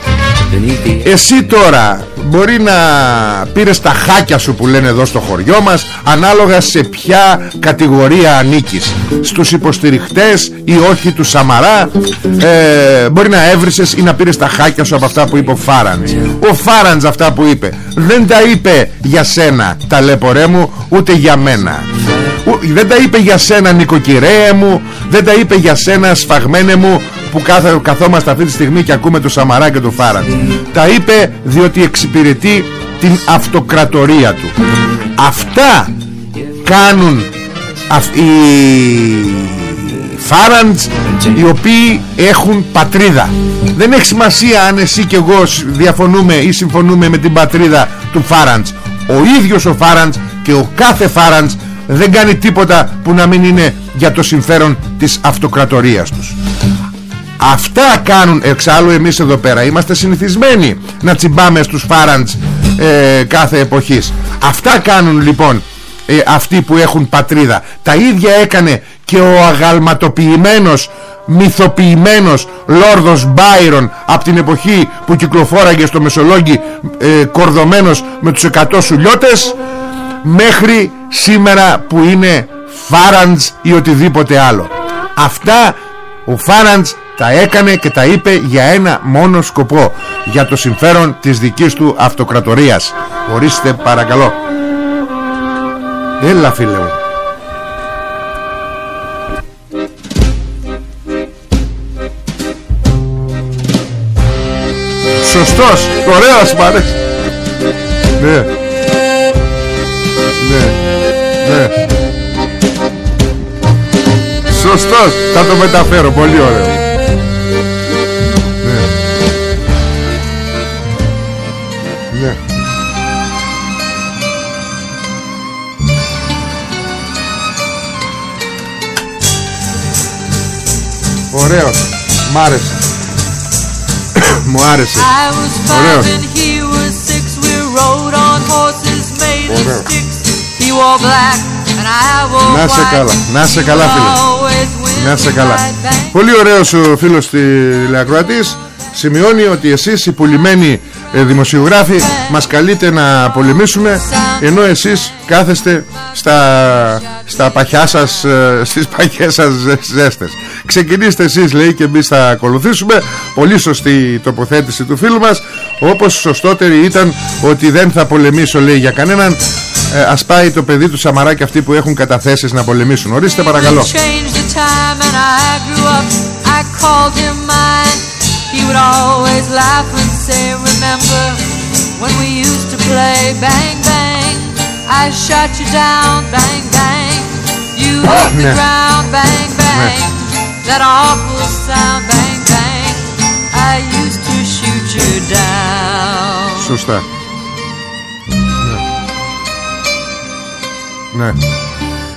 Speaker 1: Εσύ τώρα μπορεί να πήρες τα χάκια σου που λένε εδώ στο χωριό μας ανάλογα σε ποια κατηγορία ανήκεις. Στους υποστηριχτές ή όχι τους Σαμαρά ε, μπορεί να έβρισες ή να πήρες τα χάκια σου από αυτά που είπε ο Φάραντς. Ο Φάραντς αυτά που είπε δεν τα είπε για σένα ταλέπορέ μου ούτε για μένα. Ου- δεν τα είπε για σένα νοικοκυρέ μου δεν τα είπε για σένα σφαγμένε μου που κάθε, καθόμαστε αυτή τη στιγμή και ακούμε το Σαμαρά και το Φάραντς τα είπε διότι εξυπηρετεί την αυτοκρατορία του. Αυτά κάνουν αυ- οι Φάραντς οι οποίοι έχουν πατρίδα. Δεν έχει σημασία αν εσύ και εγώ σ- διαφωνούμε ή συμφωνούμε με την πατρίδα του Φάραντς. Ο ίδιος ο Φάραντς και ο κάθε Φάραντς δεν κάνει τίποτα που να μην είναι για το συμφέρον της αυτοκρατορίας τους. Αυτά κάνουν εξάλλου εμείς εδώ πέρα. Είμαστε συνηθισμένοι να τσιμπάμε στους Φάραντς ε, κάθε εποχής. Αυτά κάνουν λοιπόν ε, αυτοί που έχουν πατρίδα. Τα ίδια έκανε και ο αγαλματοποιημένος μυθοποιημένος Λόρδος Μπάιρον από την εποχή που κυκλοφόραγε στο Μεσολόγγι ε, κορδωμένος με τους 100 σουλιώτες μέχρι σήμερα που είναι Φάραντς ή οτιδήποτε άλλο. Αυτά ο Φάραντς τα έκανε και τα είπε για ένα μόνο σκοπό για το συμφέρον της δικής του αυτοκρατορίας. Ορίστε παρακαλώ. Έλα φίλε μου. Σωστός, ωραίος μ' αρέσει. Ναι Ναι. Ναι. Σωστός, θα το μεταφέρω, πολύ ωραίο. Ναι. Ναι. Ωραίος, μ' άρεσε. Μου άρεσε.
Speaker 3: I was
Speaker 1: Να σε
Speaker 3: white.
Speaker 1: καλά, να σε
Speaker 3: He
Speaker 1: καλά,
Speaker 3: would
Speaker 1: φίλε.
Speaker 3: always win
Speaker 1: Να σε
Speaker 3: the
Speaker 1: καλά
Speaker 3: right bank.
Speaker 1: Πολύ ωραίος ο φίλος τηλεακροατής Σημειώνει ότι εσείς οι πουλημένοι ε, δημοσιογράφοι Μας καλείτε να πολεμήσουμε Ενώ εσείς κάθεστε στα, στα παχιά σας ε, Στις παχιές σας ζε- ζέστες Ξεκινήστε εσείς λέει και εμείς θα ακολουθήσουμε Πολύ σωστή η τοποθέτηση του φίλου μας Όπως σωστότερη ήταν ότι δεν θα πολεμήσω λέει για κανέναν ε, Α πάει το παιδί του Σαμαράκι αυτοί που έχουν καταθέσεις να πολεμήσουν. Ορίστε παρακαλώ. Σωστά. Ναι, ναι.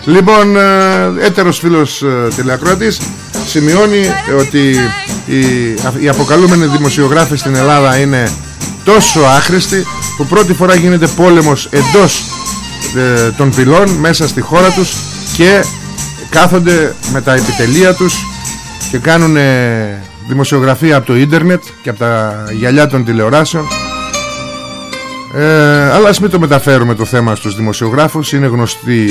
Speaker 1: Λοιπόν ε, Έτερος φίλος ε, τηλεακρότης Σημειώνει ότι οι, οι αποκαλούμενοι δημοσιογράφοι στην Ελλάδα είναι τόσο άχρηστοι που πρώτη φορά γίνεται πόλεμος εντός ε, των πυλών μέσα στη χώρα τους και κάθονται με τα επιτελεία τους και κάνουν ε, δημοσιογραφία από το ίντερνετ και από τα γυαλιά των τηλεοράσεων ε, αλλά ας μην το μεταφέρουμε το θέμα στους δημοσιογράφους Είναι γνωστή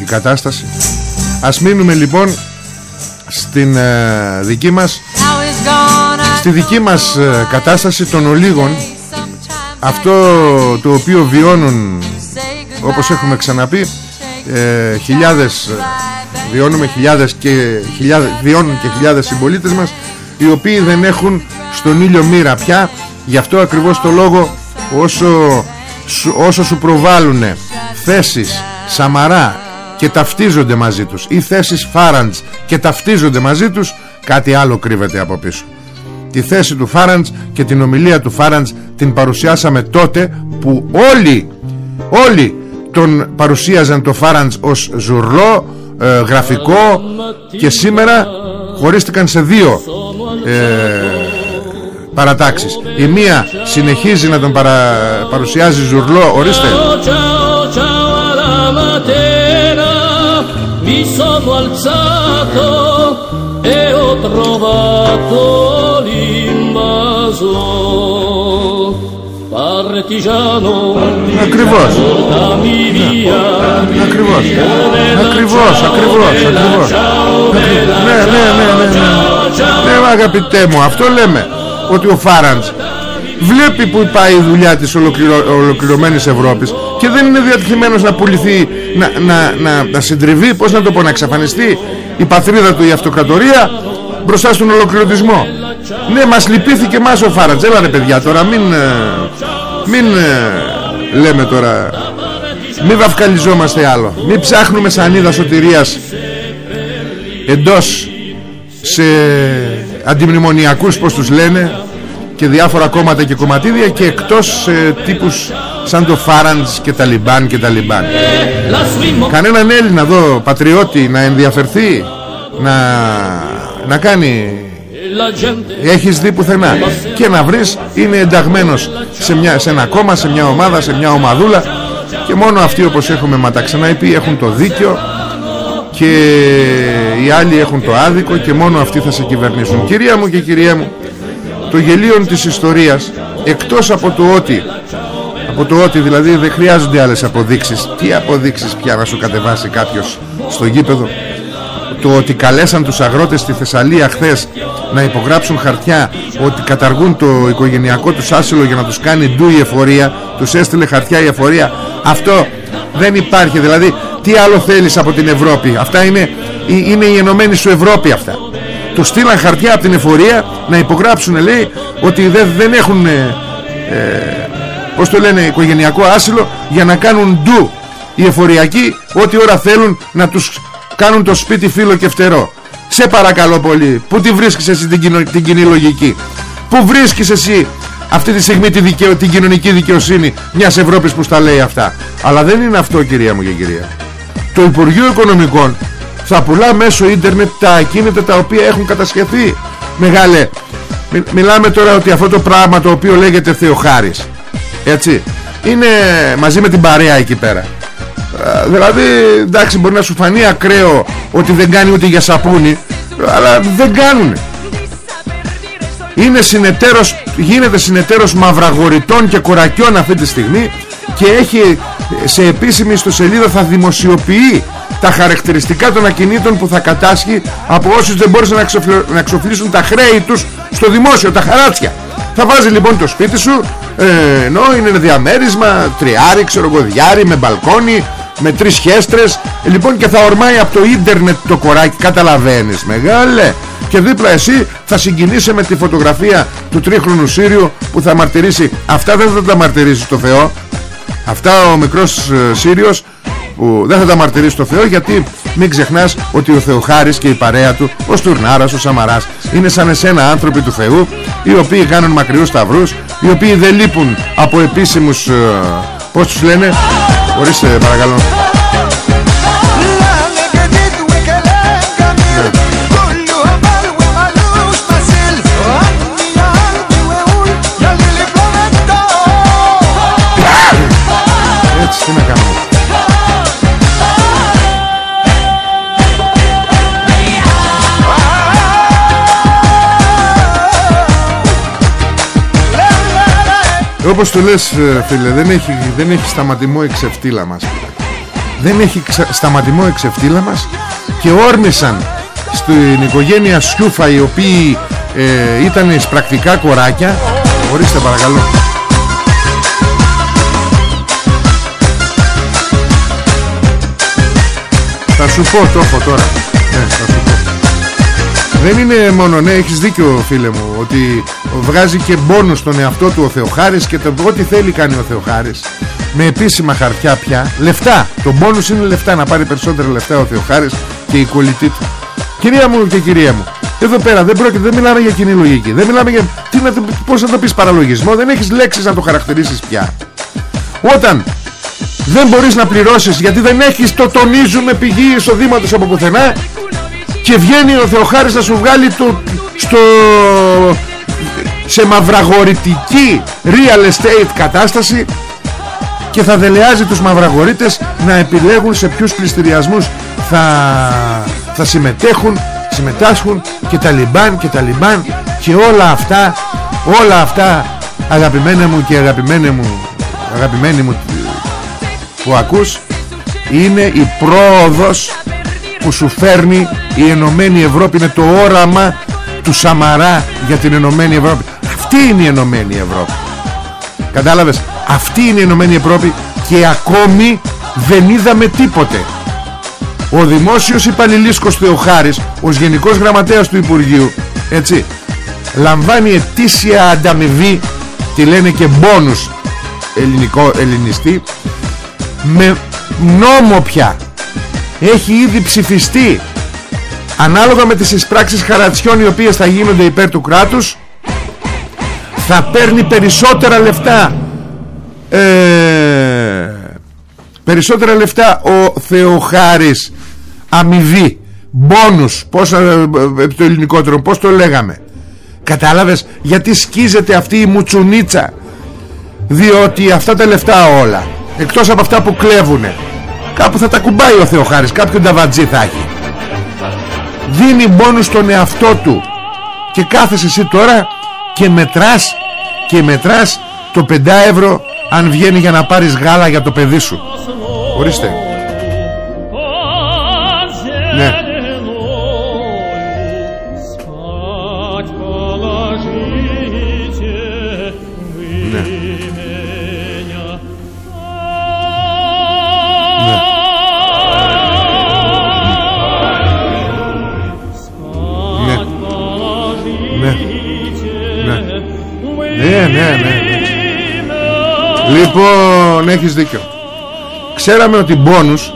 Speaker 1: η κατάσταση Ας μείνουμε λοιπόν Στην ε, δική μας
Speaker 3: Now he's gone. I
Speaker 1: Στη δική μας ε, κατάσταση των ολίγων
Speaker 3: sometimes
Speaker 1: Αυτό το οποίο βιώνουν
Speaker 3: say goodbye.
Speaker 1: Όπως έχουμε ξαναπεί ε, Χιλιάδες ε, Βιώνουμε χιλιάδες και χιλιάδες, Βιώνουν και χιλιάδες συμπολίτες μας Οι οποίοι δεν έχουν στον ήλιο μοίρα πια Γι' αυτό ακριβώς το λόγο Όσο σου, όσο σου προβάλλουν θέσεις Σαμαρά και ταυτίζονται μαζί τους ή θέσεις Φάραντς και ταυτίζονται μαζί τους κάτι άλλο κρύβεται από πίσω. Τη θέση του Φάραντς και την ομιλία του Φάραντς την παρουσιάσαμε τότε που όλοι όλοι τον παρουσίαζαν το Φάραντς ως ζουρλό ε, γραφικό και σήμερα χωρίστηκαν σε δύο ε, παρατάξεις. Η μία συνεχίζει να τον παρα, παρουσιάζει ζουρλό ορίστε.
Speaker 4: Ciao, ciao, ciao alla mattina mi sono alzato e ho trovato l'invaso. Partigiano,
Speaker 1: Ακριβώς.
Speaker 4: portami via.
Speaker 1: Ακριβώς. Ακριβώς Ακριβώς Ακριβώς. Ναι ναι ναι ναι Ναι. Ναι αγαπητέ μου αυτό λέμε Ότι ο Φάραντς Βλέπει που πάει η δουλειά της ολοκληρω... ολοκληρωμένης Ευρώπης Και δεν είναι διατεθειμένος να πουληθεί να, να, να, να συντριβεί Πώς να το πω να εξαφανιστεί Η πατρίδα του η αυτοκρατορία Μπροστά στον ολοκληρωτισμό. Ναι μας λυπήθηκε μας ο Φάραντς. Έλα ρε παιδιά τώρα μην ε, Μην ε, λέμε τώρα μην βαφκαλιζόμαστε άλλο. Μην ψάχνουμε σανίδα σωτηρίας Εντός Σε αντιμνημονιακούς πως τους λένε Και διάφορα κόμματα και κομματίδια Και εκτός σε τύπους Σαν το Φάραντς και τα Λιμπάν και τα Λιμπάν.
Speaker 4: La sua
Speaker 1: Κανέναν Έλληνα εδώ πατριώτη Να ενδιαφερθεί Να, να κάνει
Speaker 4: la gente
Speaker 1: Έχεις δει πουθενά. Και να βρεις είναι ενταγμένος σε, μια, σε ένα κόμμα, σε μια ομάδα, σε μια ομαδούλα και μόνο αυτοί όπως έχουμε μα τα ξαναείπει έχουν το δίκιο και οι άλλοι έχουν το άδικο και μόνο αυτοί θα σε κυβερνήσουν. Κυρία μου και κυρία μου το γελίο της ιστορίας εκτός από το ότι από το ότι δηλαδή δεν χρειάζονται άλλες αποδείξεις τι αποδείξεις πια να σου κατεβάσει κάποιος στο γήπεδο; Το ότι καλέσαν τους αγρότες στη Θεσσαλία χθες να υπογράψουν χαρτιά ότι καταργούν το οικογενειακό τους άσυλο για να τους κάνει ντου η εφορία τους έστειλε χαρτιά η εφορία αυτό δεν υπάρχει. Δηλαδή τι άλλο θέλεις από την Ευρώπη. Αυτά είναι, είναι η ενωμένη σου Ευρώπη αυτά. Του στείλαν χαρτιά από την εφορία να υπογράψουν λέει ότι δεν, δεν έχουν ε, ε, πως το λένε οικογενειακό άσυλο για να κάνουν ντου οι εφοριακοί ό,τι ώρα θέλουν να τους κάνουν το σπίτι φίλο και φτερό. Σε παρακαλώ πολύ Πού τη βρίσκεις εσύ την, κοινο, την κοινή λογική; Πού βρίσκεις εσύ αυτή τη στιγμή τη δικαιο, την κοινωνική δικαιοσύνη Μιας Ευρώπης που στα λέει αυτά; Αλλά δεν είναι αυτό κυρία μου και κυρία Το Υπουργείο Οικονομικών Θα πουλά μέσω ίντερνετ τα ακίνητα τα οποία έχουν κατασχεθεί Μεγάλε Μιλάμε τώρα ότι αυτό το πράγμα το οποίο λέγεται Θεοχάρης Έτσι Είναι μαζί με την παρέα εκεί πέρα. Δηλαδή εντάξει μπορεί να σου φανεί ακραίο Ότι δεν κάνει ούτε για σαπούνι Αλλά δεν κάνουν Είναι συνεταίρος Γίνεται συνεταίρος μαυραγοριτών και κορακιών αυτή τη στιγμή Και έχει σε επίσημη ιστοσελίδα Θα δημοσιοποιεί τα χαρακτηριστικά των ακινήτων που θα κατάσχει από όσους δεν μπόρεσαν να εξοφλήσουν τα χρέη τους στο δημόσιο, τα χαράτσια. Θα βάζει λοιπόν το σπίτι σου, ε, ενώ είναι διαμέρισμα, τριάρι, ξέρω εγώ, διάρι, με μπαλκόνι, με τρεις χέστρες. Λοιπόν και θα ορμάει από το ίντερνετ το κοράκι καταλαβαίνεις μεγάλε. Και δίπλα εσύ θα συγκινήσει με τη φωτογραφία του τρίχρονου Σύριου που θα μαρτυρήσει. Αυτά δεν θα τα μαρτυρήσει το Θεό αυτά ο μικρός ε, Σύριος που δεν θα τα μαρτυρήσει το Θεό γιατί μην ξεχνάς ότι ο Θεοχάρης και η παρέα του ο Στουρνάρας, ο Σαμαράς είναι σαν εσένα άνθρωποι του Θεού οι οποίοι κάνουν μακριούς σταυρούς οι οποίοι δεν λείπουν από επίσημους ε, πώς τους λένε; Ορίστε παρακαλώ Όπως το λες ε, φίλε δεν έχει, δεν έχει σταματημό η ξεφτύλα μας. Δεν έχει σταματημό η ξεφτύλα μας Και όρμησαν στην οικογένεια Σιούφα Οι οποίοι ε, ήταν πρακτικά κοράκια. Ορίστε παρακαλώ. Θα σου πω το έχω τώρα. Ναι, θα σου πω. Δεν είναι μόνο ναι έχεις δίκιο φίλε μου Ότι βγάζει και μπόνους στον εαυτό του ο Θεοχάρης Και το ό,τι θέλει κάνει ο Θεοχάρης. Με επίσημα χαρτιά πια. Λεφτά, το μπόνους είναι λεφτά. Να πάρει περισσότερα λεφτά ο Θεοχάρης Και η κολλητή του. Κυρία μου και κυρία μου εδώ πέρα δεν πρόκειται, δεν μιλάμε για κοινή λογική. Δεν μιλάμε για, τι να, πώς να το πεις παραλογισμό. Δεν έχεις λέξεις να το χαρακτηρίσεις πια. Όταν δεν μπορείς να πληρώσεις γιατί δεν έχεις το τονίζουμε πηγή εισοδήματος από πουθενά και βγαίνει ο Θεοχάρης να σου βγάλει το, στο, σε μαυραγορητική real estate κατάσταση και θα δελεάζει τους μαυραγορείτες να επιλέγουν σε ποιους πληστηριασμούς θα, θα συμμετέχουν συμμετάσχουν και τα λιμπάν και τα λιμπάν και όλα αυτά όλα αυτά αγαπημένε μου και αγαπημένε μου αγαπημένοι μου που ακούς είναι η πρόοδος που σου φέρνει η Ενωμένη Ευρώπη είναι το όραμα του Σαμαρά για την Ενωμένη Ευρώπη αυτή είναι η Ενωμένη Ευρώπη. Κατάλαβες; Αυτή είναι η Ενωμένη Ευρώπη και ακόμη δεν είδαμε τίποτε. Ο δημόσιος υπαλληλίσκος Θεοχάρης ως γενικός γραμματέας του Υπουργείου έτσι λαμβάνει ετήσια ανταμοιβή τη λένε και μπόνους ελληνικό, ελληνιστή με νόμο πια. Έχει ήδη ψηφιστεί ανάλογα με τις εισπράξεις χαρατσιών οι οποίες θα γίνονται υπέρ του κράτους θα παίρνει περισσότερα λεφτά. Ε, περισσότερα λεφτά ο Θεοχάρης. Αμοιβή μπόνους πώς, ε, ε, το ελληνικότερο πως το λέγαμε. Κατάλαβες γιατί σκίζεται αυτή η μουτσουνίτσα. Διότι αυτά τα λεφτά όλα εκτός από αυτά που κλέβουνε κάπου θα τα κουμπάει ο Θεοχάρης κάποιον ταβατζή θα έχει. Δίνει μπόνους στον εαυτό του. Και κάθεσαι εσύ τώρα και μετράς και μετράς το 5 ευρώ αν βγαίνει για να πάρεις γάλα για το παιδί σου ορίστε Ναι. Ναι. Ναι, ναι, ναι, ναι. Λοιπόν, έχεις δίκιο. Ξέραμε ότι μπόνους,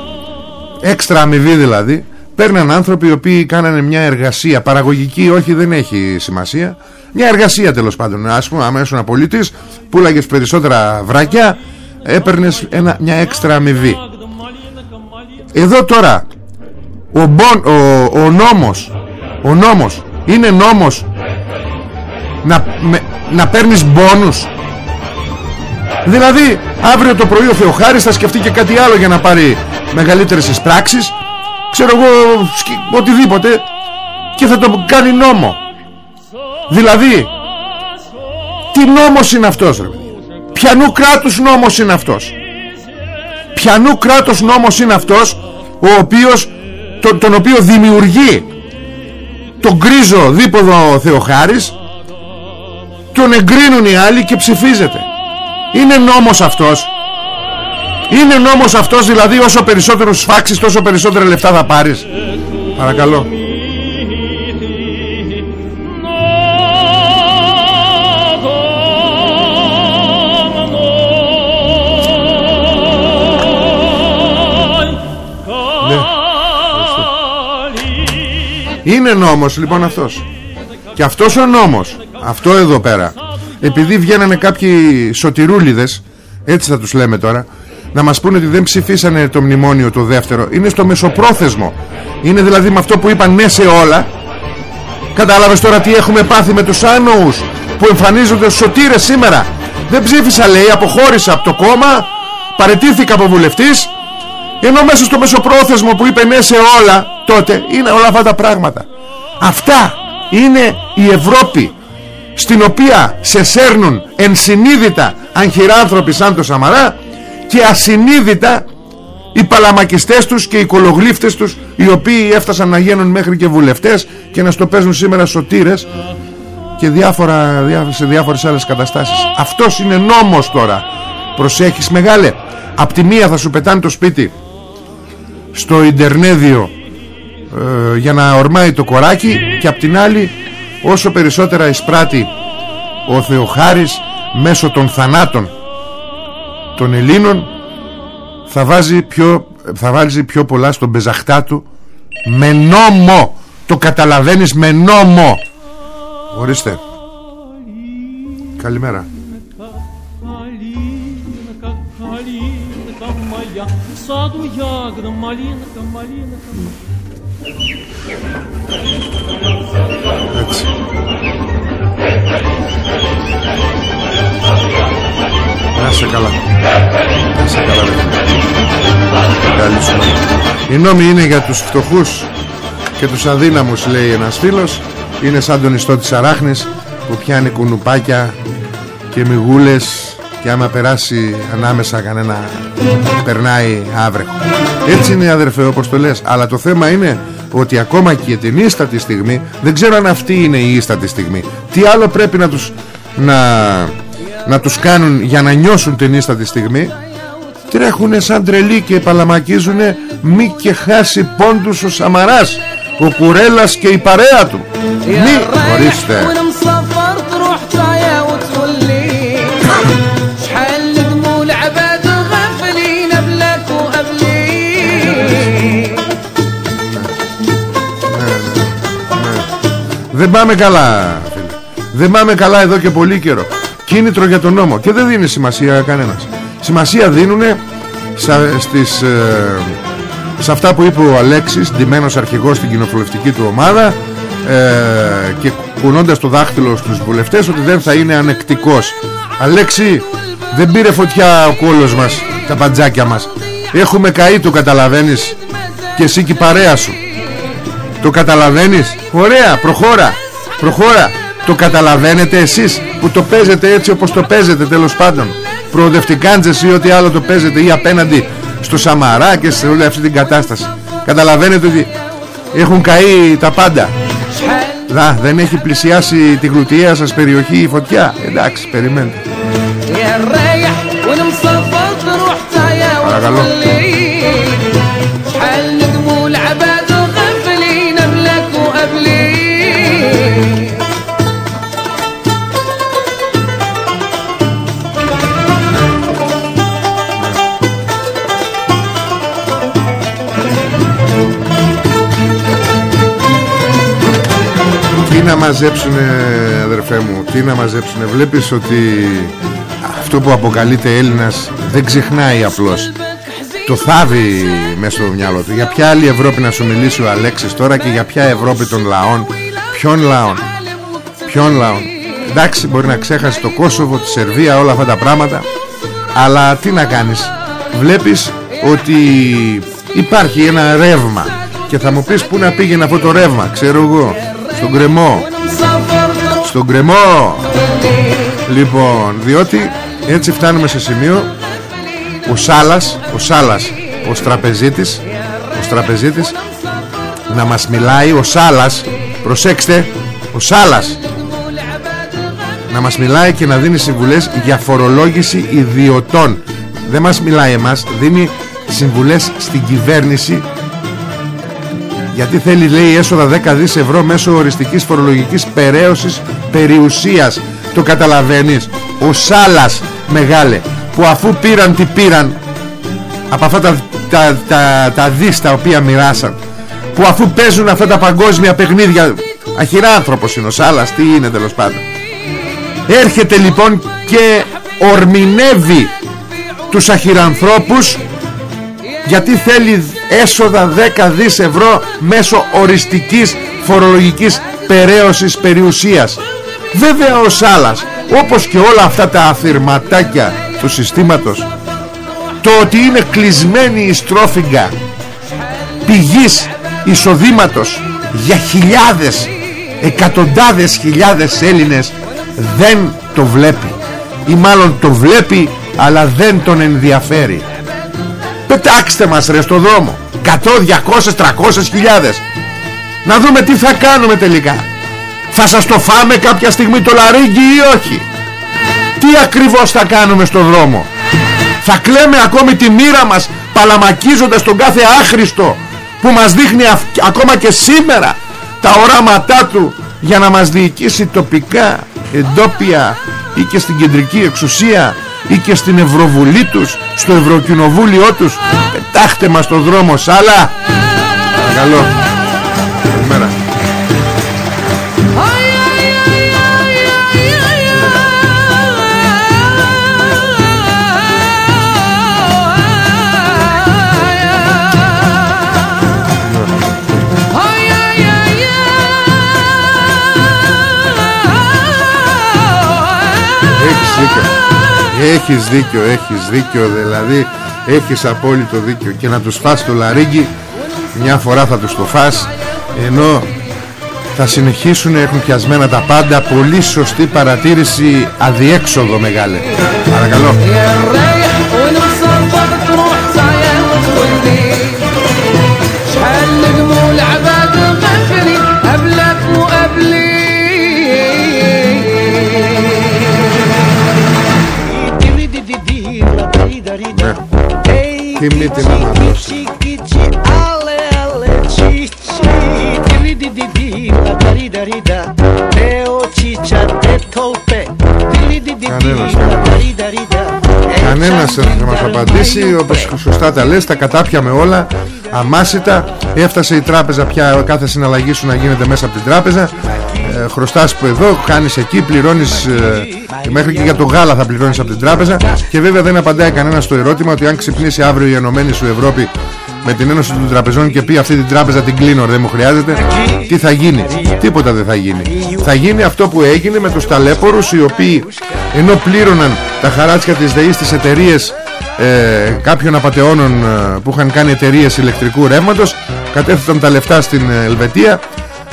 Speaker 1: έξτρα αμοιβή δηλαδή, παίρναν άνθρωποι οι οποίοι κάνανε μια εργασία παραγωγική, όχι δεν έχει σημασία. Μια εργασία τέλος πάντων. Ας πούμε, άμα ήσουν πολίτης, πουλάγες περισσότερα βράκια, έπαιρνες ένα, μια έξτρα αμοιβή. Εδώ τώρα, ο, μπον, ο, ο νόμος, ο νόμος, είναι νόμος να, με, να παίρνεις μπόνους. Δηλαδή αύριο το πρωί ο Θεοχάρης θα σκεφτεί και κάτι άλλο για να πάρει μεγαλύτερες εισπράξεις. Ξέρω εγώ σκ- οτιδήποτε. Και θα το κάνει νόμο. Δηλαδή Τι νόμος είναι αυτός ρε παιδί; Ποιανού κράτους νόμος είναι αυτός; Ποιανού κράτος νόμος είναι αυτός Ο οποίος τον, τον οποίο δημιουργεί Τον γκρίζο δίποδο ο Θεοχάρης; Τον εγκρίνουν οι άλλοι και ψηφίζεται. Είναι νόμος αυτός. Είναι νόμος αυτός δηλαδή όσο περισσότερο σφάξεις τόσο περισσότερα λεφτά θα πάρεις. Παρακαλώ. Είναι νόμος λοιπόν αυτός. Και αυτός ο νόμος Αυτό εδώ πέρα. Επειδή βγαίνανε κάποιοι σωτηρούλιδες Έτσι θα τους λέμε τώρα Να μας πούνε ότι δεν ψηφίσανε το μνημόνιο το δεύτερο Είναι στο μεσοπρόθεσμο. Είναι δηλαδή με αυτό που είπαν ναι σε όλα. Κατάλαβες τώρα τι έχουμε πάθει με τους άνοους Που εμφανίζονται ως σωτήρες σήμερα. Δεν ψήφισα λέει Αποχώρησα από το κόμμα Παρετήθηκα από βουλευτής ενώ μέσα στο μεσοπρόθεσμο που είπε ναι σε όλα τότε είναι όλα αυτά τα πράγματα. Αυτά είναι η Ευρώπη στην οποία σε σέρνουν ενσυνείδητα αγχυράνθρωποι σαν το Σαμαρά και ασυνείδητα οι παλαμακιστές τους και οι κολογλύφτες τους οι οποίοι έφτασαν να γίνουν μέχρι και βουλευτές και να στο παίζουν σήμερα σωτήρες και διάφορα, διά- σε διάφορες άλλες καταστάσεις. Αυτός είναι νόμος τώρα. Προσέχεις μεγάλε. Απ' τη μία θα σου πετάνε το σπίτι στο Ιντερνέδιο ε, για να ορμάει το κοράκι και απ' την άλλη όσο περισσότερα εισπράττει ο Θεοχάρης μέσω των θανάτων των Ελλήνων θα βάζει πιο, θα βάζει πιο πολλά στον πεζαχτά του με νόμο το καταλαβαίνεις με νόμο ορίστε καλημέρα
Speaker 4: Калинка, калинка моя, в саду ягода, малинка, малинка.
Speaker 1: έτσι Να σε καλά Να σε καλά ρε φίλε. Καλή σου μέρα. Οι νόμοι είναι για τους φτωχούς και τους αδύναμους λέει ένας φίλος Είναι σαν τον ιστό της αράχνης που πιάνει κουνουπάκια και μυγούλες και άμα περάσει ανάμεσα κανένα περνάει άβρεχο. Έτσι είναι αδερφέ όπως το λες. Αλλά το θέμα είναι ότι ακόμα και την ίστατη στιγμή δεν ξέρω αν αυτή είναι η ίστατη στιγμή. Τι άλλο πρέπει να τους να, να τους κάνουν για να νιώσουν την ίστατη στιγμή; Τρέχουνε σαν τρελοί και παλαμακίζουνε μη και χάσει πόντους ο Σαμαράς ο Κουρέλας και η παρέα του. Μη ορίστε Δεν πάμε καλά φίλε. Δεν πάμε καλά εδώ και πολύ καιρό. Κίνητρο για τον νόμο. Και δεν δίνει σημασία κανένας. Σημασία δίνουνε στα, στις, ε, σε αυτά που είπε ο Αλέξης Ντυμένος αρχηγός στην κοινοβουλευτική του ομάδα ε, Και κουνώντας το δάχτυλο στους βουλευτές Ότι δεν θα είναι ανεκτικός. Αλέξη δεν πήρε φωτιά ο κόλος μας τα παντζάκια μας. Έχουμε καεί το καταλαβαίνεις. Και εσύ και η παρέα σου το καταλαβαίνεις; Ωραία προχώρα Προχώρα. Το καταλαβαίνετε εσείς που το παίζετε έτσι όπως το παίζετε τέλος πάντων. Προοδευτικάντζες ή ό,τι άλλο το παίζετε Ή απέναντι στο Σαμαρά και σε όλη αυτή την κατάσταση. Καταλαβαίνετε ότι έχουν καεί τα πάντα. Δα, δεν έχει πλησιάσει τη κλούτια σας περιοχή η φωτιά. Εντάξει, περιμένετε. Παρακαλώ. Να μαζέψουνε αδερφέ μου Τι να μαζέψουνε. Βλέπεις ότι αυτό που αποκαλείται Έλληνας Δεν ξεχνάει απλώς Το θάβει μέσα στο μυαλό του. Για ποια άλλη Ευρώπη να σου μιλήσει ο Αλέξης τώρα Και για ποια Ευρώπη των λαών Ποιον λαών Ποιον λαών. Εντάξει μπορεί να ξέχασε το Κόσοβο Τη Σερβία όλα αυτά τα πράγματα Αλλά τι να κάνεις. Βλέπεις ότι υπάρχει ένα ρεύμα Και θα μου πεις πού να πήγαινε αυτό το ρεύμα Ξέρω εγώ στον κρεμό. Στον κρεμό. Λοιπόν διότι έτσι φτάνουμε σε σημείο Ο Σάλας Ο Σάλας Ο τραπεζίτης Ο τραπεζίτης Να μας μιλάει ο Σάλας. Προσέξτε Ο Σάλας. Να μας μιλάει και να δίνει συμβουλές για φορολόγηση ιδιωτών. Δεν μας μιλάει εμάς, δίνει συμβουλές στην κυβέρνηση γιατί θέλει λέει έσοδα 10 δις ευρώ μέσω οριστικής φορολογικής περαίωσης περιουσίας. Το καταλαβαίνεις; Ο Σάλας μεγάλε που αφού πήραν τι πήραν από αυτά τα, τα, τα, τα δις τα οποία μοιράσαν που αφού παίζουν αυτά τα παγκόσμια παιχνίδια αχυράνθρωπος είναι ο Σάλας τι είναι τέλος πάντων. Έρχεται λοιπόν και ορμηνεύει τους αχυρανθρώπους γιατί θέλει έσοδα 10 δις ευρώ μέσω οριστικής φορολογικής περαίωσης περιουσίας. Βέβαια ο Σάλας όπως και όλα αυτά τα αφηρηματάκια του συστήματος το ότι είναι κλεισμένη η στρόφιγγα πηγής εισοδήματος για χιλιάδες εκατοντάδες χιλιάδες Έλληνες δεν το βλέπει. Ή μάλλον το βλέπει αλλά δεν τον ενδιαφέρει πετάξτε μας ρε στο δρόμο. 100, 200, 300 χιλιάδες. Να δούμε τι θα κάνουμε τελικά. Θα σας το φάμε κάποια στιγμή το λαρίγκι ή όχι; Τι ακριβώς θα κάνουμε στο δρόμο; Θα κλαίμε ακόμη τη μοίρα μας παλαμακίζοντας τον κάθε άχρηστο που μας δείχνει αυ- ακόμα και σήμερα τα οράματά του για να μας διοικήσει τοπικά, εντόπια ή και στην κεντρική εξουσία ή και στην Ευρωβουλή τους, στο Ευρωκοινοβούλιο τους. Πετάχτε μας στο δρόμο σάλα. Παρακαλώ. Έχεις δίκιο, έχεις δίκιο δηλαδή Έχεις απόλυτο δίκιο. Και να τους φας το λαρίγκι Μια φορά θα τους το φας Ενώ θα συνεχίσουν Έχουν πιασμένα τα πάντα. Πολύ σωστή παρατήρηση Αδιέξοδο μεγάλε. Παρακαλώ Τι μύτη να μας δώσει Κανένας, Κανένας δεν θα μας απαντήσει Όπως σωστά τα λες Τα κατάπιαμε όλα Αμάσιτα. Έφτασε η τράπεζα πια Κάθε συναλλαγή σου να γίνεται μέσα από την τράπεζα ε, Χρωστάς που εδώ Κάνεις εκεί Πληρώνεις ε, Μέχρι και για το γάλα θα πληρώνεις από την τράπεζα. Και βέβαια δεν απαντάει κανένας στο ερώτημα Ότι αν ξυπνήσει αύριο η Ενωμένη σου Ευρώπη με την Ένωση των Τραπεζών και πει αυτή την τράπεζα την κλείνω δεν μου χρειάζεται τι θα γίνει; Τίποτα δεν θα γίνει. Θα γίνει αυτό που έγινε με τους ταλέπορους οι οποίοι ενώ πλήρωναν τα χαράτσια της ΔΕΗ στις εταιρείες ε, κάποιων απαταιώνων ε, που είχαν κάνει εταιρείες ηλεκτρικού ρεύματος κατέθεταν τα λεφτά στην ε, Ελβετία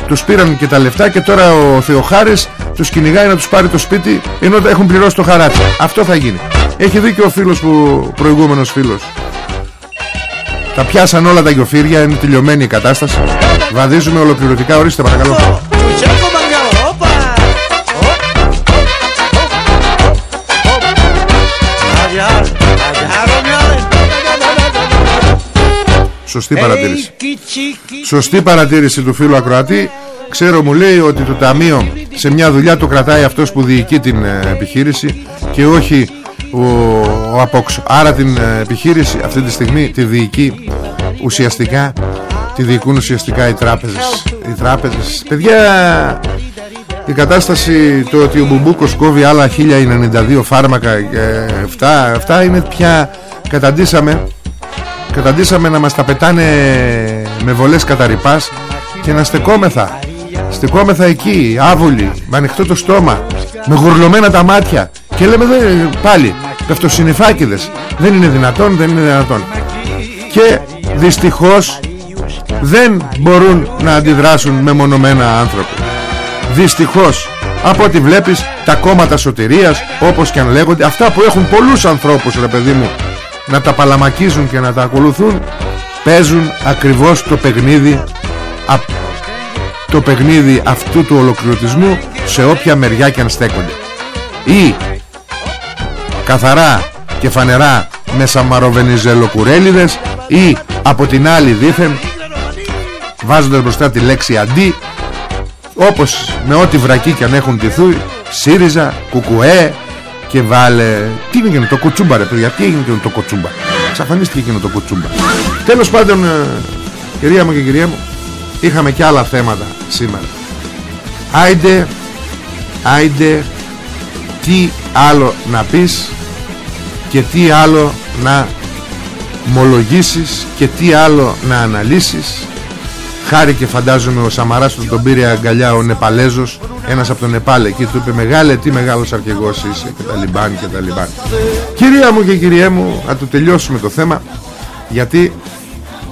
Speaker 1: τους πήραν και τα λεφτά και τώρα ο Θεοχάρης τους κυνηγάει να τους πάρει το σπίτι ενώ έχουν πληρώσει το χαράτσι αυτό θα γίνει. Έχει δίκιο ο φίλος που προηγούμενος φίλος. Τα πιάσαν όλα τα γιοφύρια είναι τελειωμένη η κατάσταση. Βαδίζουμε ολοκληρωτικά ορίστε παρακαλώ Σωστή παρατήρηση Σωστή παρατήρηση του φίλου Ακροατή Ξέρω μου λέει ότι το ταμείο σε μια δουλειά το κρατάει αυτός που διοικεί την ε, επιχείρηση και όχι ο, ο απόξω. Άρα την ε, επιχείρηση αυτή τη στιγμή τη διοικεί ουσιαστικά τη διοικούν ουσιαστικά οι τράπεζες. Οι τράπεζες. Παιδιά η κατάσταση το ότι ο Μπουμπούκος κόβει άλλα 1092 φάρμακα και αυτά, αυτά είναι πια καταντήσαμε καταντήσαμε να μας τα πετάνε με βολές καταρρυπάς και να στεκόμεθα. Στεκόμεθα εκεί άβολοι με ανοιχτό το στόμα με γουρλωμένα τα μάτια. Και λέμε δε, πάλι πεφτοσυννεφάκηδες δεν είναι δυνατόν δεν είναι δυνατόν και δυστυχώς δεν μπορούν να αντιδράσουν με μονομένα άνθρωποι. Δυστυχώς από ό,τι βλέπεις τα κόμματα σωτηρίας όπως και αν λέγονται αυτά που έχουν πολλούς ανθρώπους ρε παιδί μου να τα παλαμακίζουν και να τα ακολουθούν παίζουν ακριβώς το παιχνίδι το παιχνίδι αυτού του ολοκληρωτισμού σε όποια μεριά και αν στέκονται. Ή καθαρά και φανερά με σαμαροβενιζελοκουρέλιδες ή από την άλλη δήθεν βάζοντας μπροστά τη λέξη αντί όπως με ό,τι βρακή και αν έχουν τυθούει ΣΥΡΙΖΑ, ΚΟΚΟΕ και βάλε τι έγινε το κοτσούμπα ρε παιδιά τι έγινε το κοτσούμπα ξαφανίστηκε εκείνο το κοτσούμπα τέλος πάντων ε, κυρία μου και κυρία μου είχαμε και άλλα θέματα σήμερα. Άιντε άιντε τι άλλο να πεις και τι άλλο να μολογήσεις και τι άλλο να αναλύσεις. Χάρη και φαντάζομαι ο Σαμαράς που τον πήρε αγκαλιά ο Νεπαλέζος ένας από τον Νεπάλ εκεί του είπε μεγάλε τι μεγάλος αρχηγός είσαι και τα λιμπάν και τα λιμπάν. Κυρία μου και κυριέ μου να το τελειώσουμε το θέμα γιατί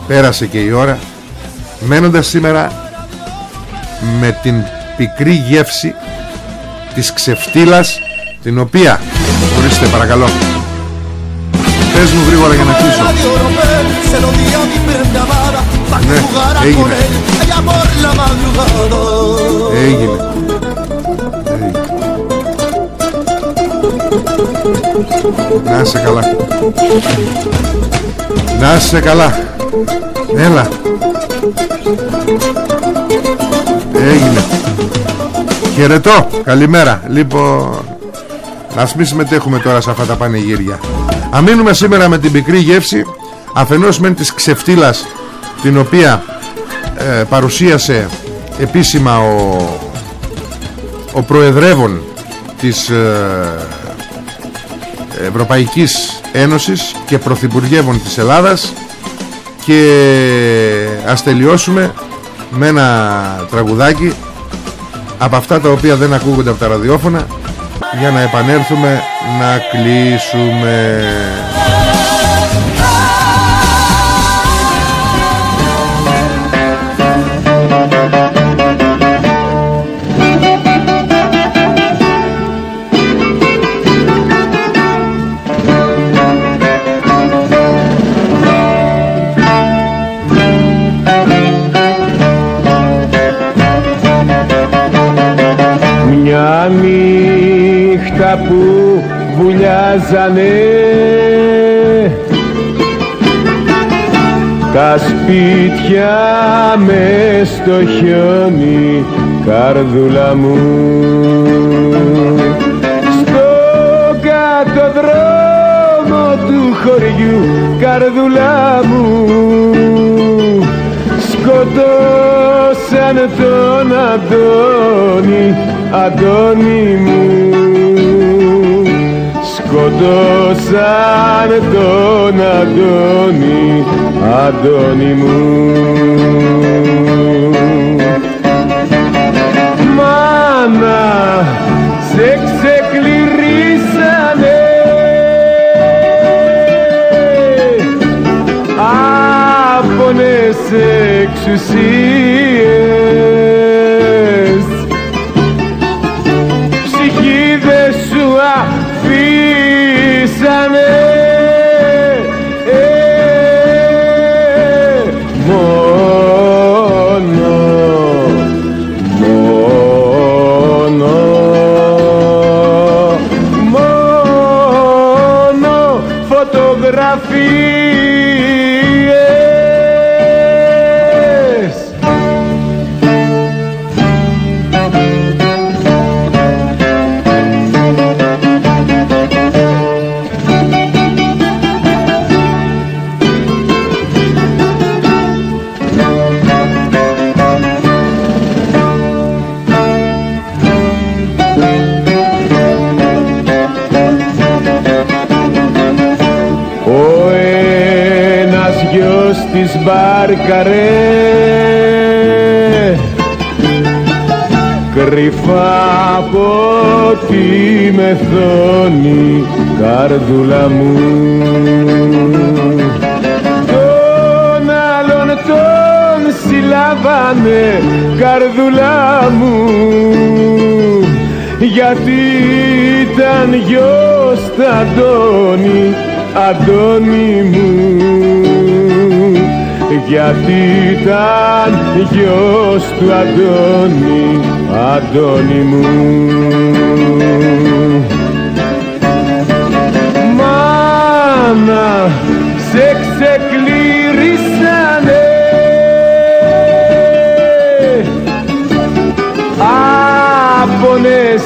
Speaker 1: πέρασε και η ώρα μένοντας σήμερα με την πικρή γεύση της ξεφτύλας την οποία ορίστε παρακαλώ. Πες μου γρήγορα για να κλείσω. Ναι έγινε. Έγινε να είσαι καλά. Να είσαι καλά. Έλα. Έγινε. Χαιρετώ. Καλημέρα. Λοιπόν Ας μη συμμετέχουμε τώρα σε αυτά τα πανηγύρια. Αμήνουμε σήμερα με την πικρή γεύση Αφενός μεν της ξεφτύλας Την οποία ε, Παρουσίασε Επίσημα ο Ο προεδρεύων Της ε, Ευρωπαϊκής Ένωσης Και πρωθυπουργεύων της Ελλάδας και ας τελειώσουμε με ένα τραγουδάκι από αυτά τα οποία δεν ακούγονται από τα ραδιόφωνα για να επανέλθουμε να κλείσουμε
Speaker 5: που βουλιάζανε τα σπίτια μες στο χιόνι καρδούλα μου. Στο κάτω δρόμο του χωριού καρδούλα μου. Σκοτώσαν τον Αντώνη Αντώνη μου κοντό σαν τον Αντώνη, Αντώνη μου. Μάνα, σε ξεκληρίσανε άπονες εξουσίες γιος της μπάρκαρες. Κρυφά από τη μεθόνη καρδούλα μου. Τον άλλον τον συλλάβανε καρδούλα μου. Γιατί ήταν γιος του Αντώνη, Αντώνη μου γιατί ήταν γιος του Αντώνη, Αντώνη μου. Μάνα, σε ξεκληρίσανε άπονες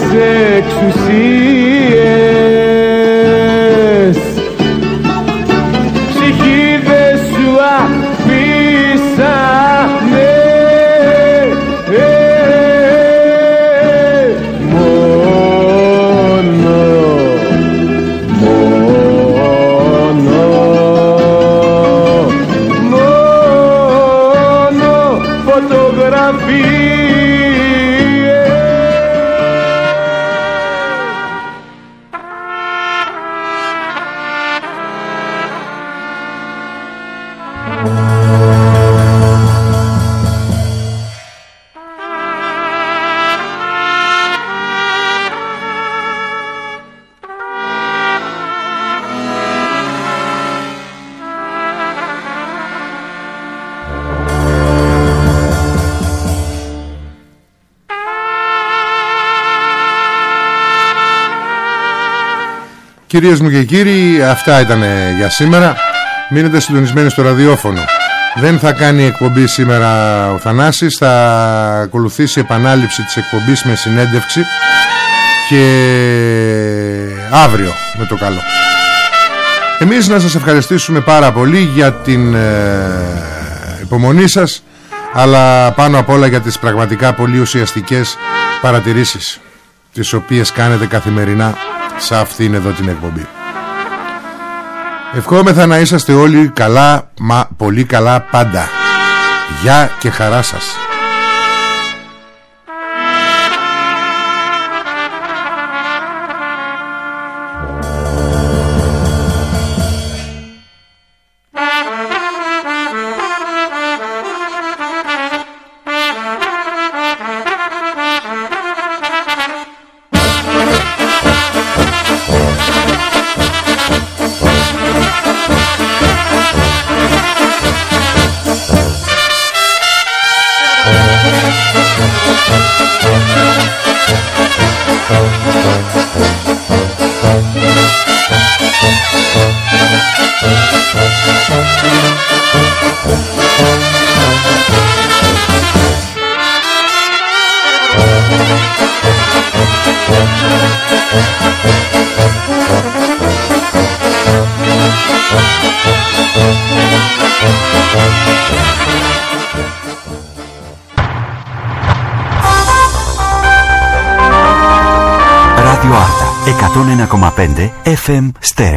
Speaker 5: εξουσίες
Speaker 1: Κυρίες μου και κύριοι, αυτά ήταν για σήμερα. Μείνετε συντονισμένοι στο ραδιόφωνο. Δεν θα κάνει εκπομπή σήμερα ο Θανάσης, θα ακολουθήσει επανάληψη της εκπομπής με συνέντευξη και αύριο με το καλό. Εμείς να σας ευχαριστήσουμε πάρα πολύ για την ε, υπομονή σας αλλά πάνω απ' όλα για τις πραγματικά πολύ ουσιαστικές παρατηρήσεις τις οποίες κάνετε καθημερινά σε αυτήν εδώ την εκπομπή. Ευχόμεθα να είσαστε όλοι καλά, μα πολύ καλά πάντα. Γεια και χαρά σας.
Speaker 6: FM Stereo.